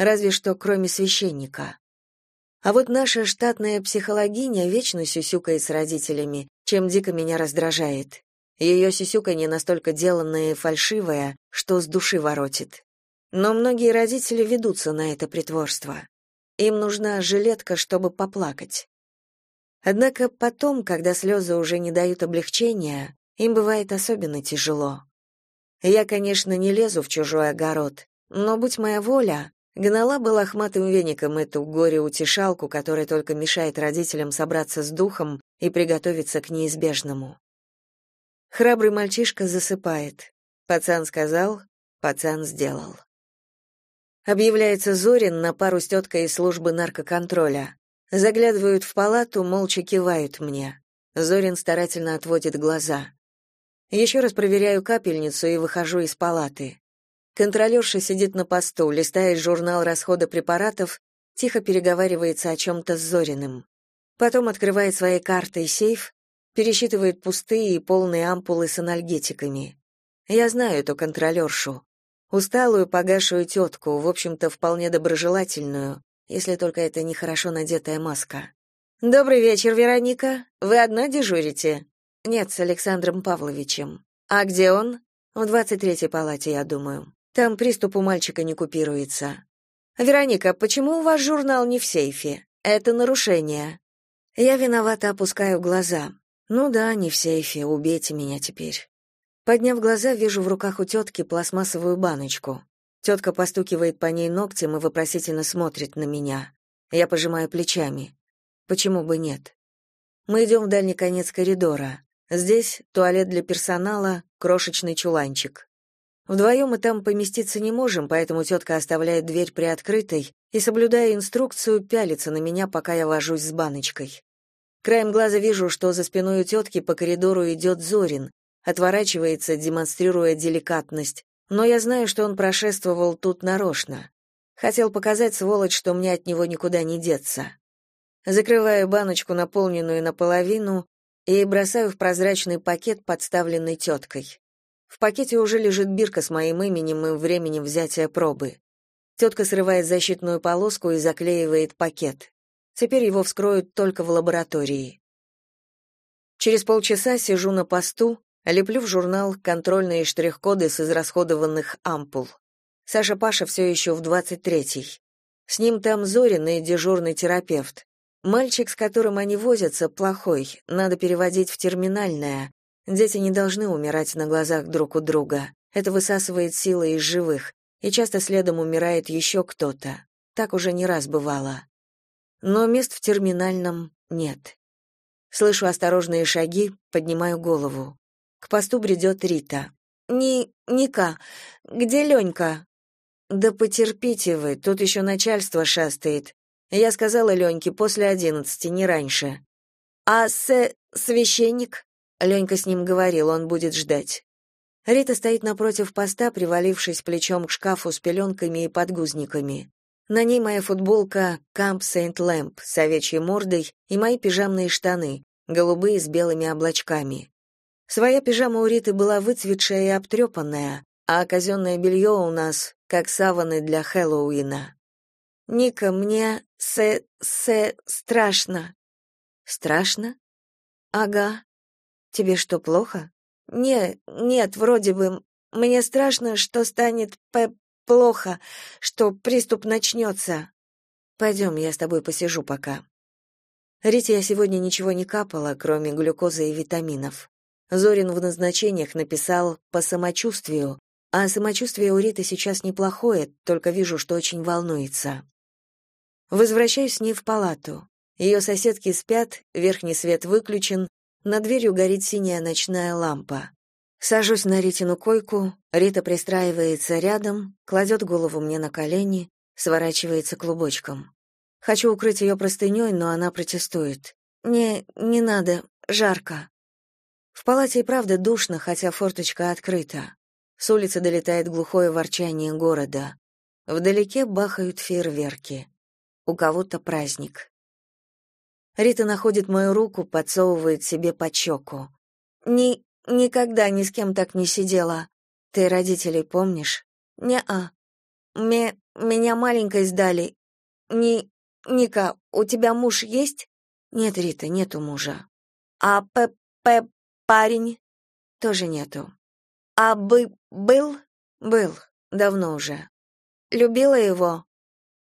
разве что кроме священника. А вот наша штатная психологиня вечно сюсюкает с родителями, чем дико меня раздражает. Ее сюсюканье настолько деланное и фальшивое, что с души воротит. Но многие родители ведутся на это притворство. Им нужна жилетка, чтобы поплакать. Однако потом, когда слезы уже не дают облегчения, им бывает особенно тяжело. Я, конечно, не лезу в чужой огород, но, будь моя воля, Гнала бы лохматым веником эту горе-утешалку, которая только мешает родителям собраться с духом и приготовиться к неизбежному. Храбрый мальчишка засыпает. Пацан сказал, пацан сделал. Объявляется Зорин на пару с теткой из службы наркоконтроля. Заглядывают в палату, молча кивают мне. Зорин старательно отводит глаза. Еще раз проверяю капельницу и выхожу из палаты. Контролерша сидит на посту, листает журнал расхода препаратов, тихо переговаривается о чем-то с Зориным. Потом открывает своей картой сейф, пересчитывает пустые и полные ампулы с анальгетиками. Я знаю эту контролершу. Усталую, погашую тетку, в общем-то, вполне доброжелательную, если только это не хорошо надетая маска. «Добрый вечер, Вероника. Вы одна дежурите?» «Нет, с Александром Павловичем». «А где он?» «В двадцать третьей палате, я думаю». Там приступ у мальчика не купируется. Вероника, почему у вас журнал не в сейфе? Это нарушение. Я виновато опускаю глаза. Ну да, не в сейфе, убейте меня теперь. Подняв глаза, вижу в руках у тетки пластмассовую баночку. Тетка постукивает по ней ногтем и вопросительно смотрит на меня. Я пожимаю плечами. Почему бы нет? Мы идем в дальний конец коридора. Здесь туалет для персонала, крошечный чуланчик. Вдвоем мы там поместиться не можем, поэтому тетка оставляет дверь приоткрытой и, соблюдая инструкцию, пялится на меня, пока я вожусь с баночкой. Краем глаза вижу, что за спиной у тетки по коридору идет Зорин, отворачивается, демонстрируя деликатность, но я знаю, что он прошествовал тут нарочно. Хотел показать, сволочь, что мне от него никуда не деться. Закрываю баночку, наполненную наполовину, и бросаю в прозрачный пакет, подставленный теткой. В пакете уже лежит бирка с моим именем и временем взятия пробы. Тетка срывает защитную полоску и заклеивает пакет. Теперь его вскроют только в лаборатории. Через полчаса сижу на посту, леплю в журнал контрольные штрих-коды с израсходованных ампул. Саша Паша все еще в 23-й. С ним там Зорин и дежурный терапевт. Мальчик, с которым они возятся, плохой, надо переводить в терминальное. Дети не должны умирать на глазах друг у друга. Это высасывает силы из живых, и часто следом умирает еще кто-то. Так уже не раз бывало. Но мест в терминальном нет. Слышу осторожные шаги, поднимаю голову. К посту бредет Рита. «Ни... Ника, где Ленька?» «Да потерпите вы, тут еще начальство шастает. Я сказала Леньке после одиннадцати, не раньше». «А с... священник?» Ленька с ним говорил, он будет ждать. Рита стоит напротив поста, привалившись плечом к шкафу с пеленками и подгузниками. На ней моя футболка Camp Saint Lamp с овечьей мордой и мои пижамные штаны, голубые с белыми облачками. Своя пижама у Риты была выцветшая и обтрепанная, а казенное белье у нас как саваны для Хэллоуина. «Ника, мне се... се... страшно». «Страшно?» «Ага. Тебе что, плохо?» «Не, нет, вроде бы. Мне страшно, что станет п плохо, что приступ начнется. Пойдем, я с тобой посижу пока». Рите я сегодня ничего не капала, кроме глюкозы и витаминов. Зорин в назначениях написал «по самочувствию», а самочувствие у Риты сейчас неплохое, только вижу, что очень волнуется. Возвращаюсь с ней в палату. Ее соседки спят, верхний свет выключен, над дверью горит синяя ночная лампа. Сажусь на Ритину койку, Рита пристраивается рядом, кладет голову мне на колени, сворачивается клубочком. Хочу укрыть ее простыней, но она протестует. «Не, не надо, жарко». В палате и правда душно, хотя форточка открыта. С улицы долетает глухое ворчание города. Вдалеке бахают фейерверки. У кого-то праздник. Рита находит мою руку, подсовывает себе под щеку. «Ни... никогда ни с кем так не сидела. Ты родителей помнишь?» «Не-а. Ме... меня маленькой сдали. Ни... Ника, у тебя муж есть?» «Нет, Рита, нету мужа». «А п... п... парень?» «Тоже нету». «А бы... был?» «Был. Давно уже». «Любила его?»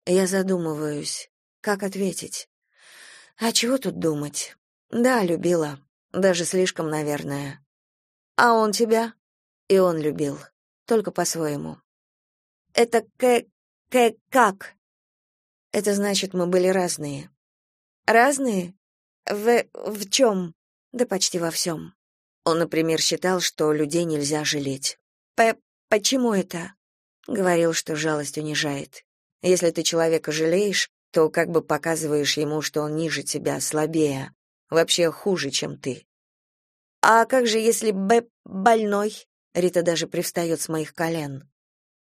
Я задумываюсь, как ответить. А чего тут думать? Да, любила. Даже слишком, наверное. А он тебя? И он любил. Только по-своему. Это к... к... как? Это значит, мы были разные. Разные? В... в чем? Да почти во всем. Он, например, считал, что людей нельзя жалеть. П... почему это? Говорил, что жалость унижает. Если ты человека жалеешь, то как бы показываешь ему, что он ниже тебя, слабее, вообще хуже, чем ты. А как же, если Б больной? Рита даже привстает с моих колен.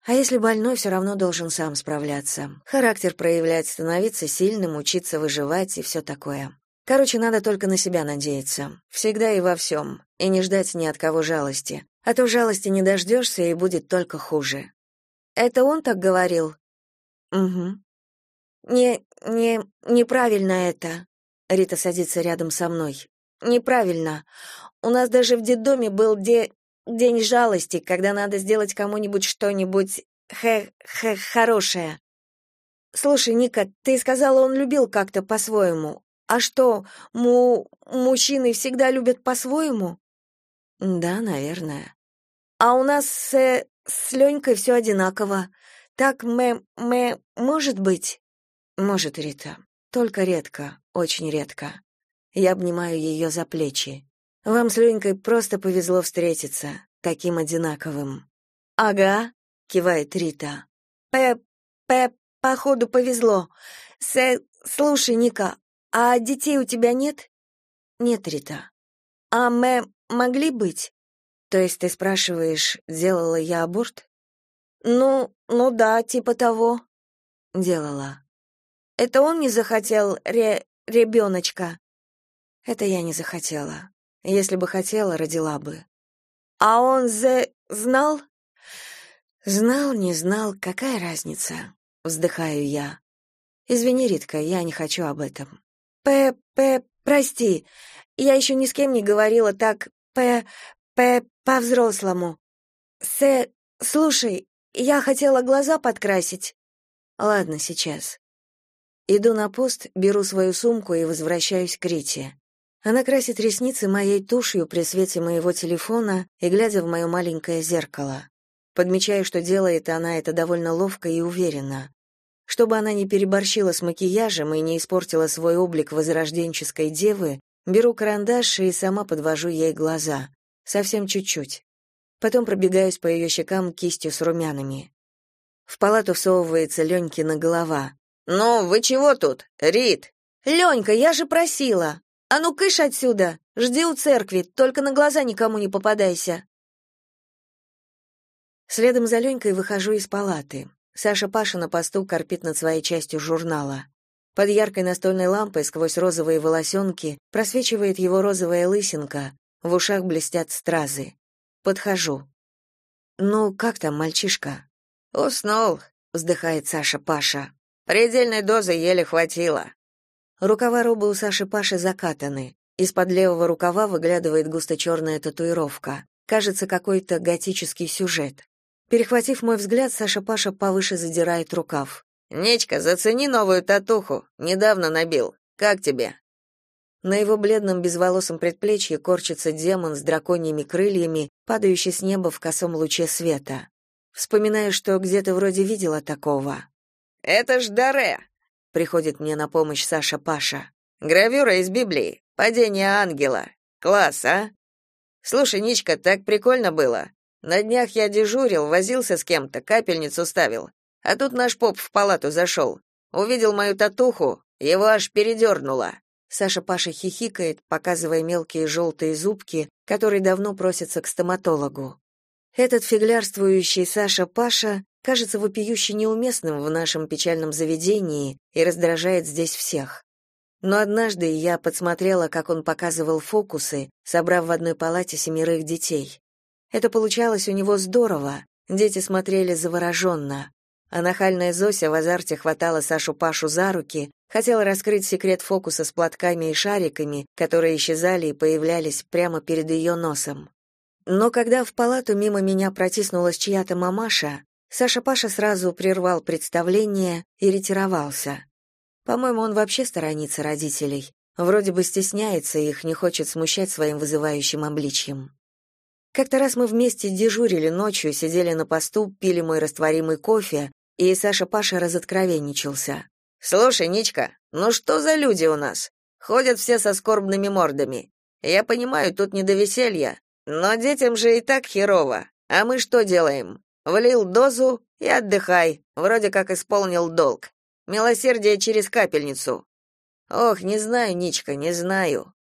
А если больной, все равно должен сам справляться. Характер проявлять, становиться сильным, учиться выживать и все такое. Короче, надо только на себя надеяться. Всегда и во всем. И не ждать ни от кого жалости. А то жалости не дождешься, и будет только хуже. Это он так говорил? Угу. Не, не, неправильно это. Рита садится рядом со мной. Неправильно. У нас даже в детдоме был де... день жалости, когда надо сделать кому-нибудь что-нибудь хе-хе хорошее. Слушай, Ника, ты сказала, он любил как-то по-своему. А что, му мужчины всегда любят по-своему? Да, наверное. А у нас с, с Ленькой все одинаково. Так мы мы может быть? Может, Рита, только редко, очень редко. Я обнимаю ее за плечи. Вам с Ленькой просто повезло встретиться, таким одинаковым. Ага, кивает Рита. П п походу повезло. С слушай, Ника, а детей у тебя нет? Нет, Рита. А мы могли быть? То есть ты спрашиваешь, делала я аборт? Ну, ну да, типа того. Делала. Это он не захотел ре... ребеночка?» «Это я не захотела. Если бы хотела, родила бы». «А он за... знал?» «Знал, не знал, какая разница?» Вздыхаю я. «Извини, Ритка, я не хочу об этом». «П... П... прости, я еще ни с кем не говорила так... П... П... по-взрослому. С... слушай, я хотела глаза подкрасить». «Ладно, сейчас». Иду на пост, беру свою сумку и возвращаюсь к Рите. Она красит ресницы моей тушью при свете моего телефона и глядя в мое маленькое зеркало. Подмечаю, что делает она это довольно ловко и уверенно. Чтобы она не переборщила с макияжем и не испортила свой облик возрожденческой девы, беру карандаш и сама подвожу ей глаза. Совсем чуть-чуть. Потом пробегаюсь по ее щекам кистью с румянами. В палату всовывается Ленькина голова. «Ну, вы чего тут, Рит?» «Ленька, я же просила! А ну, кыш отсюда! Жди у церкви, только на глаза никому не попадайся!» Следом за Ленькой выхожу из палаты. Саша Паша на посту корпит над своей частью журнала. Под яркой настольной лампой сквозь розовые волосенки просвечивает его розовая лысинка, в ушах блестят стразы. Подхожу. «Ну, как там мальчишка?» «Уснул», — вздыхает Саша Паша. Предельной дозы еле хватило. Рукава робы у Саши Паши закатаны. Из-под левого рукава выглядывает густо-черная татуировка. Кажется, какой-то готический сюжет. Перехватив мой взгляд, Саша Паша повыше задирает рукав. «Нечка, зацени новую татуху. Недавно набил. Как тебе?» На его бледном безволосом предплечье корчится демон с драконьими крыльями, падающий с неба в косом луче света. Вспоминаю, что где-то вроде видела такого. Это ж Даре. Приходит мне на помощь Саша Паша. Гравюра из Библии. Падение ангела. Класс, а? Слушай, Ничка, так прикольно было. На днях я дежурил, возился с кем-то, капельницу ставил. А тут наш поп в палату зашел. Увидел мою татуху, его аж передернуло. Саша Паша хихикает, показывая мелкие желтые зубки, которые давно просятся к стоматологу. Этот фиглярствующий Саша Паша кажется вопиюще неуместным в нашем печальном заведении и раздражает здесь всех. Но однажды я подсмотрела, как он показывал фокусы, собрав в одной палате семерых детей. Это получалось у него здорово, дети смотрели завороженно. А нахальная Зося в азарте хватала Сашу Пашу за руки, хотела раскрыть секрет фокуса с платками и шариками, которые исчезали и появлялись прямо перед ее носом. Но когда в палату мимо меня протиснулась чья-то мамаша, Саша Паша сразу прервал представление и ретировался. По-моему, он вообще сторонится родителей. Вроде бы стесняется их, не хочет смущать своим вызывающим обличьем. Как-то раз мы вместе дежурили ночью, сидели на посту, пили мой растворимый кофе, и Саша Паша разоткровенничался. «Слушай, Ничка, ну что за люди у нас? Ходят все со скорбными мордами. Я понимаю, тут не до веселья, но детям же и так херово. А мы что делаем? Влил дозу и отдыхай, вроде как исполнил долг. Милосердие через капельницу. Ох, не знаю, Ничка, не знаю.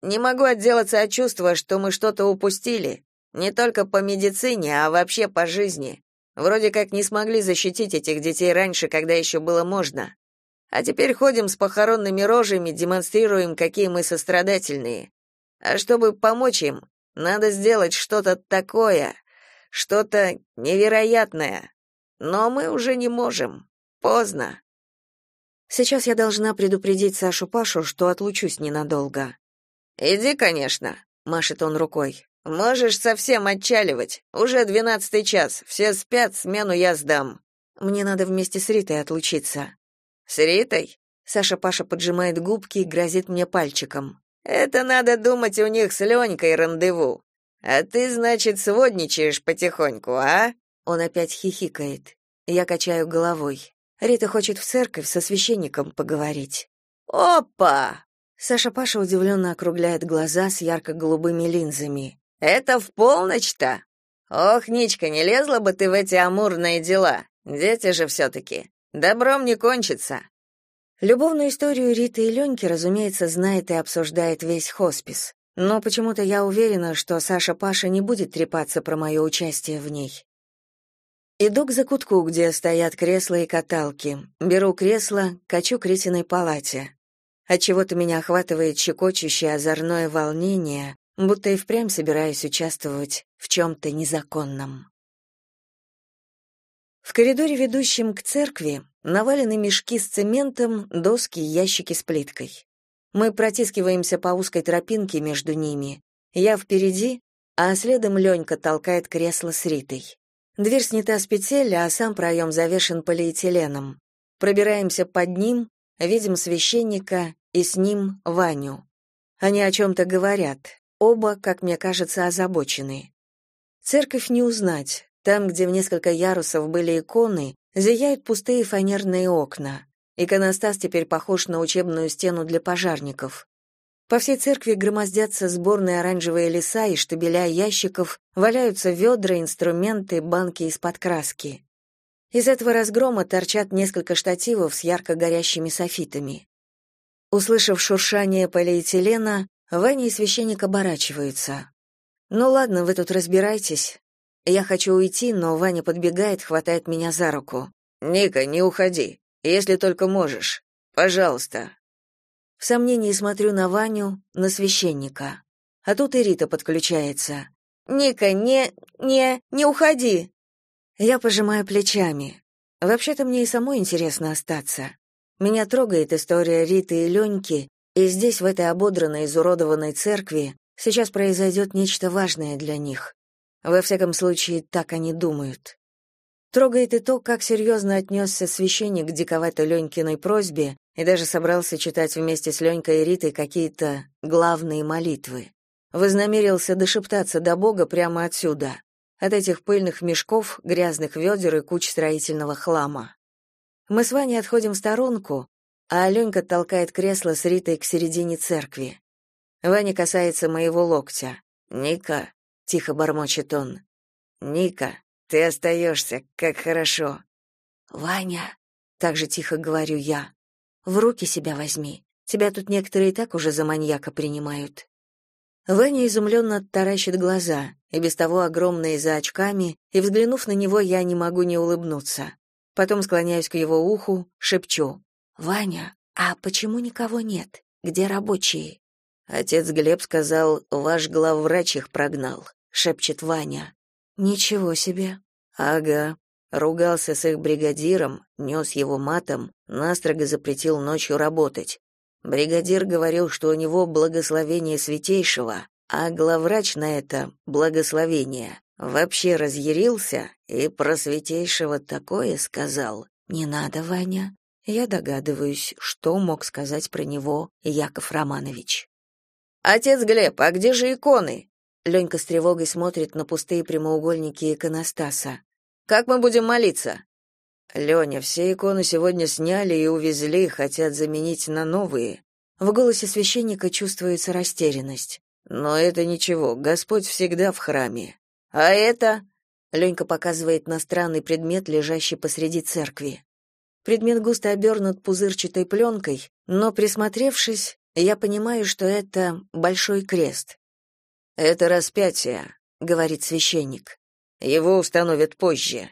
Не могу отделаться от чувства, что мы что-то упустили. Не только по медицине, а вообще по жизни. Вроде как не смогли защитить этих детей раньше, когда еще было можно. А теперь ходим с похоронными рожами, демонстрируем, какие мы сострадательные. А чтобы помочь им, надо сделать что-то такое, что-то невероятное. Но мы уже не можем. Поздно. Сейчас я должна предупредить Сашу Пашу, что отлучусь ненадолго. Иди, конечно, машет он рукой. Можешь совсем отчаливать. Уже двенадцатый час. Все спят, смену я сдам. Мне надо вместе с Ритой отлучиться. С Ритой? Саша Паша поджимает губки и грозит мне пальчиком. Это надо думать у них с Ленькой рандеву. А ты, значит, сводничаешь потихоньку, а? Он опять хихикает. Я качаю головой. Рита хочет в церковь со священником поговорить. Опа! Саша Паша удивленно округляет глаза с ярко-голубыми линзами. Это в полночь-то? Ох, Ничка, не лезла бы ты в эти амурные дела. Дети же все-таки. Добром не кончится. Любовную историю Риты и Леньки, разумеется, знает и обсуждает весь хоспис. Но почему-то я уверена, что Саша Паша не будет трепаться про мое участие в ней. Иду к закутку, где стоят кресла и каталки. Беру кресло, качу к Ритиной палате. Отчего-то меня охватывает щекочущее озорное волнение, будто и впрямь собираюсь участвовать в чем-то незаконном. В коридоре, ведущем к церкви, навалены мешки с цементом, доски и ящики с плиткой. Мы протискиваемся по узкой тропинке между ними. Я впереди, а следом Ленька толкает кресло с Ритой. Дверь снята с петель, а сам проем завешен полиэтиленом. Пробираемся под ним, видим священника и с ним Ваню. Они о чем-то говорят, оба, как мне кажется, озабочены. Церковь не узнать. Там, где в несколько ярусов были иконы, зияют пустые фанерные окна. Иконостас теперь похож на учебную стену для пожарников. По всей церкви громоздятся сборные оранжевые леса и штабеля ящиков, валяются ведра, инструменты, банки из-под краски. Из этого разгрома торчат несколько штативов с ярко горящими софитами. Услышав шуршание полиэтилена, Ваня и священник оборачиваются. «Ну ладно, вы тут разбирайтесь. Я хочу уйти, но Ваня подбегает, хватает меня за руку. «Ника, не уходи, если только можешь. Пожалуйста». В сомнении смотрю на Ваню, на священника. А тут и Рита подключается. «Ника, не... не... не уходи!» Я пожимаю плечами. Вообще-то мне и самой интересно остаться. Меня трогает история Риты и Леньки, и здесь, в этой ободранной, изуродованной церкви, сейчас произойдет нечто важное для них. Во всяком случае, так они думают. Трогает и то, как серьезно отнесся священник к диковатой Ленькиной просьбе и даже собрался читать вместе с Ленькой и Ритой какие-то главные молитвы. Вознамерился дошептаться до Бога прямо отсюда, от этих пыльных мешков, грязных ведер и куч строительного хлама. Мы с Ваней отходим в сторонку, а Аленька толкает кресло с Ритой к середине церкви. Ваня касается моего локтя. «Ника», — тихо бормочет он, — «Ника, ты остаешься, как хорошо». «Ваня», — так же тихо говорю я, — «в руки себя возьми. Тебя тут некоторые и так уже за маньяка принимают». Ваня изумленно таращит глаза, и без того огромные за очками, и, взглянув на него, я не могу не улыбнуться. Потом склоняюсь к его уху, шепчу. «Ваня, а почему никого нет? Где рабочие?» Отец Глеб сказал, ваш главврач их прогнал, шепчет Ваня. Ничего себе. Ага. Ругался с их бригадиром, нес его матом, настрого запретил ночью работать. Бригадир говорил, что у него благословение святейшего, а главврач на это благословение вообще разъярился и про святейшего такое сказал. Не надо, Ваня. Я догадываюсь, что мог сказать про него Яков Романович. Отец Глеб, а где же иконы? Ленька с тревогой смотрит на пустые прямоугольники иконостаса. Как мы будем молиться? Леня, все иконы сегодня сняли и увезли, хотят заменить на новые. В голосе священника чувствуется растерянность. Но это ничего, Господь всегда в храме. А это Ленька показывает на странный предмет, лежащий посреди церкви. Предмет густо обернут пузырчатой пленкой, но присмотревшись, я понимаю, что это большой крест. Это распятие, говорит священник. Его установят позже.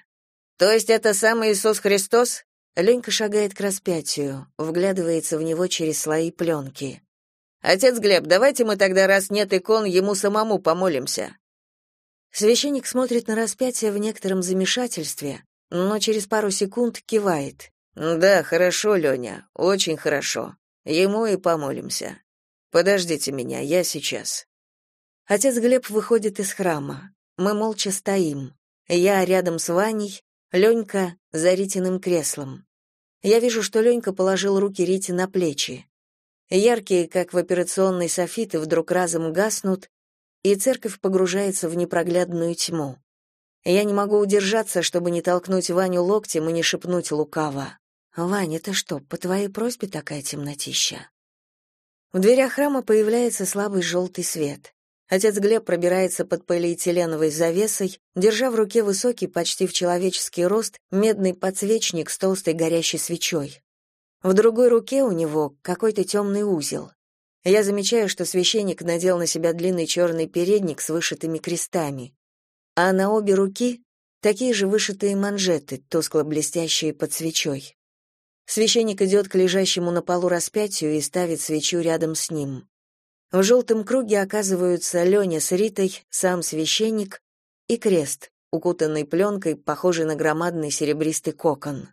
То есть это сам Иисус Христос? Ленька шагает к распятию, вглядывается в него через слои пленки. Отец Глеб, давайте мы тогда, раз нет икон, ему самому помолимся. Священник смотрит на распятие в некотором замешательстве, но через пару секунд кивает. Да, хорошо, Леня, очень хорошо. Ему и помолимся. Подождите меня, я сейчас. Отец Глеб выходит из храма. Мы молча стоим. Я рядом с Ваней, Ленька за Ритиным креслом. Я вижу, что Ленька положил руки Рите на плечи. Яркие, как в операционной софиты, вдруг разом гаснут, и церковь погружается в непроглядную тьму. Я не могу удержаться, чтобы не толкнуть Ваню локтем и не шепнуть лукаво. «Ваня, это что, по твоей просьбе такая темнотища?» В дверях храма появляется слабый желтый свет. Отец Глеб пробирается под полиэтиленовой завесой, держа в руке высокий, почти в человеческий рост, медный подсвечник с толстой горящей свечой. В другой руке у него какой-то темный узел. Я замечаю, что священник надел на себя длинный черный передник с вышитыми крестами, а на обе руки такие же вышитые манжеты, тускло блестящие под свечой. Священник идет к лежащему на полу распятию и ставит свечу рядом с ним. В желтом круге оказываются Леня с Ритой, сам священник и крест, укутанный пленкой, похожий на громадный серебристый кокон.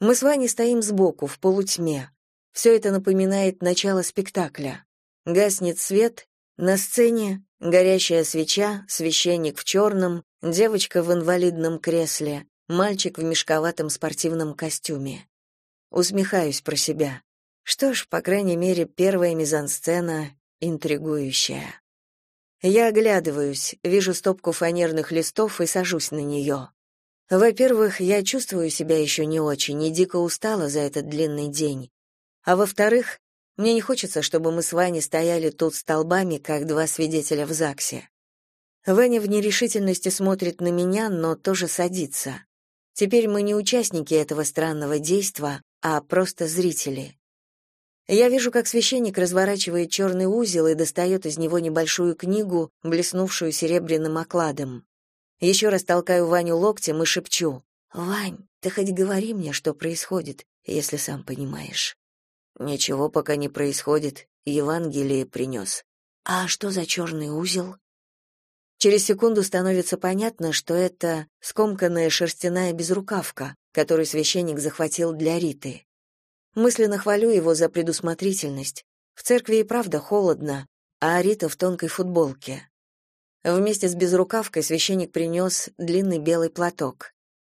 Мы с Ваней стоим сбоку, в полутьме. Все это напоминает начало спектакля. Гаснет свет, на сцене горящая свеча, священник в черном, девочка в инвалидном кресле, мальчик в мешковатом спортивном костюме. Усмехаюсь про себя. Что ж, по крайней мере, первая мизансцена интригующая. Я оглядываюсь, вижу стопку фанерных листов и сажусь на нее. Во-первых, я чувствую себя еще не очень и дико устала за этот длинный день. А во-вторых, мне не хочется, чтобы мы с Ваней стояли тут столбами, как два свидетеля в ЗАГСе. Ваня в нерешительности смотрит на меня, но тоже садится. Теперь мы не участники этого странного действа, а просто зрители. Я вижу, как священник разворачивает черный узел и достает из него небольшую книгу, блеснувшую серебряным окладом. Еще раз толкаю Ваню локтем и шепчу. «Вань, ты хоть говори мне, что происходит, если сам понимаешь». «Ничего пока не происходит. Евангелие принес». «А что за черный узел?» Через секунду становится понятно, что это скомканная шерстяная безрукавка, которую священник захватил для Риты. Мысленно хвалю его за предусмотрительность. В церкви и правда холодно, а Рита в тонкой футболке. Вместе с безрукавкой священник принес длинный белый платок.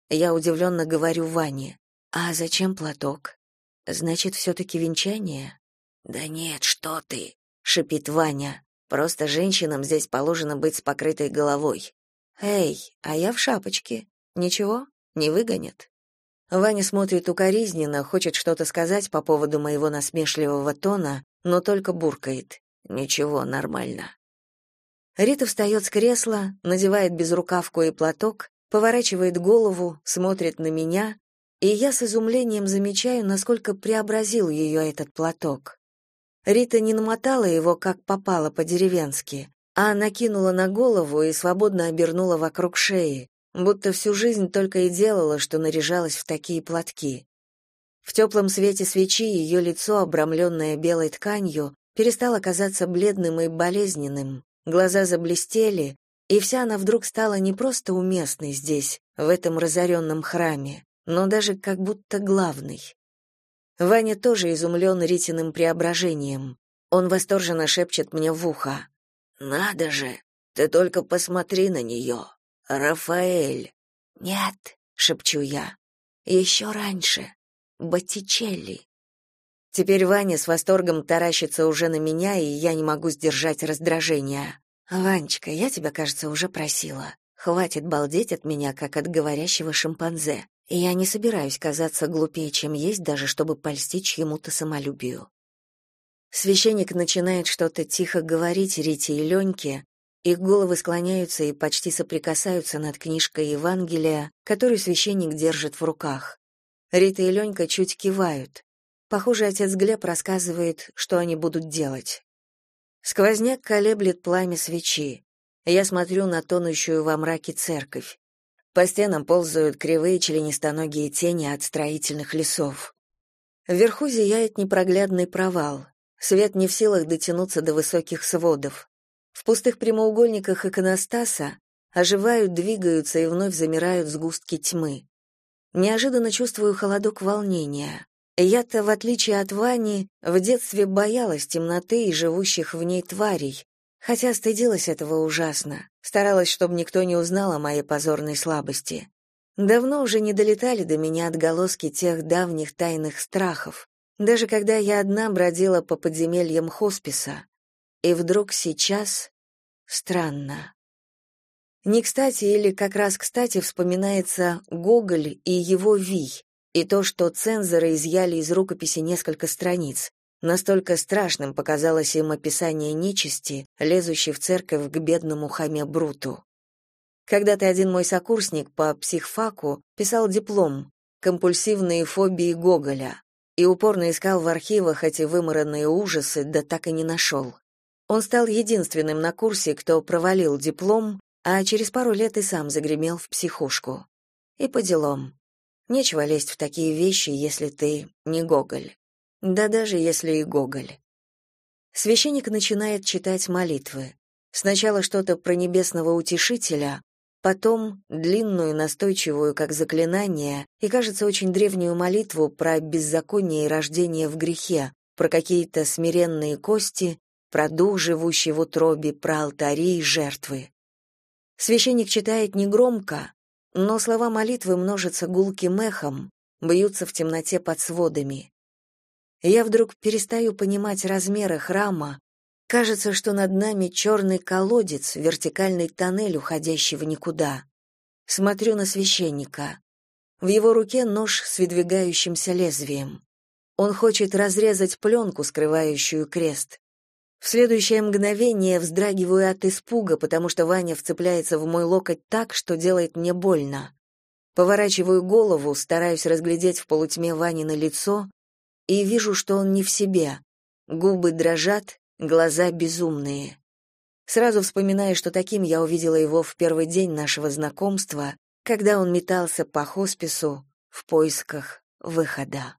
Я удивленно говорю Ване, «А зачем платок? Значит, все-таки венчание?» «Да нет, что ты!» — шипит Ваня. «Просто женщинам здесь положено быть с покрытой головой». «Эй, а я в шапочке. Ничего, не выгонят?» Ваня смотрит укоризненно, хочет что-то сказать по поводу моего насмешливого тона, но только буркает. Ничего, нормально. Рита встает с кресла, надевает безрукавку и платок, поворачивает голову, смотрит на меня, и я с изумлением замечаю, насколько преобразил ее этот платок. Рита не намотала его, как попало по-деревенски, а накинула на голову и свободно обернула вокруг шеи, будто всю жизнь только и делала, что наряжалась в такие платки. В теплом свете свечи ее лицо, обрамленное белой тканью, перестало казаться бледным и болезненным, глаза заблестели, и вся она вдруг стала не просто уместной здесь, в этом разоренном храме, но даже как будто главной. Ваня тоже изумлен Ритиным преображением. Он восторженно шепчет мне в ухо. «Надо же! Ты только посмотри на нее!» Рафаэль. Нет, шепчу я. Еще раньше. Боттичелли. Теперь Ваня с восторгом таращится уже на меня, и я не могу сдержать раздражения. Ванечка, я тебя, кажется, уже просила. Хватит балдеть от меня, как от говорящего шимпанзе. Я не собираюсь казаться глупее, чем есть, даже чтобы польстить чьему-то самолюбию. Священник начинает что-то тихо говорить Рите и Леньке, их головы склоняются и почти соприкасаются над книжкой Евангелия, которую священник держит в руках. Рита и Ленька чуть кивают. Похоже, отец Глеб рассказывает, что они будут делать. Сквозняк колеблет пламя свечи. Я смотрю на тонущую во мраке церковь. По стенам ползают кривые членистоногие тени от строительных лесов. Вверху зияет непроглядный провал. Свет не в силах дотянуться до высоких сводов. В пустых прямоугольниках иконостаса оживают, двигаются и вновь замирают сгустки тьмы. Неожиданно чувствую холодок волнения. Я-то, в отличие от Вани, в детстве боялась темноты и живущих в ней тварей, хотя стыдилась этого ужасно, старалась, чтобы никто не узнал о моей позорной слабости. Давно уже не долетали до меня отголоски тех давних тайных страхов, даже когда я одна бродила по подземельям хосписа. И вдруг сейчас странно. Не кстати или как раз кстати вспоминается Гоголь и его Вий, и то, что цензоры изъяли из рукописи несколько страниц. Настолько страшным показалось им описание нечисти, лезущей в церковь к бедному хаме Бруту. Когда-то один мой сокурсник по психфаку писал диплом «Компульсивные фобии Гоголя» и упорно искал в архивах эти выморанные ужасы, да так и не нашел. Он стал единственным на курсе, кто провалил диплом, а через пару лет и сам загремел в психушку. И по делам. Нечего лезть в такие вещи, если ты не Гоголь. Да даже если и Гоголь. Священник начинает читать молитвы. Сначала что-то про небесного утешителя, потом длинную, настойчивую, как заклинание, и, кажется, очень древнюю молитву про беззаконие и рождение в грехе, про какие-то смиренные кости про дух, живущий в утробе, про алтари и жертвы. Священник читает негромко, но слова молитвы множатся гулким эхом, бьются в темноте под сводами. Я вдруг перестаю понимать размеры храма, кажется, что над нами черный колодец, вертикальный тоннель, уходящий в никуда. Смотрю на священника. В его руке нож с выдвигающимся лезвием. Он хочет разрезать пленку, скрывающую крест. В следующее мгновение вздрагиваю от испуга, потому что Ваня вцепляется в мой локоть так, что делает мне больно. Поворачиваю голову, стараюсь разглядеть в полутьме Вани на лицо и вижу, что он не в себе. Губы дрожат, глаза безумные. Сразу вспоминаю, что таким я увидела его в первый день нашего знакомства, когда он метался по хоспису в поисках выхода.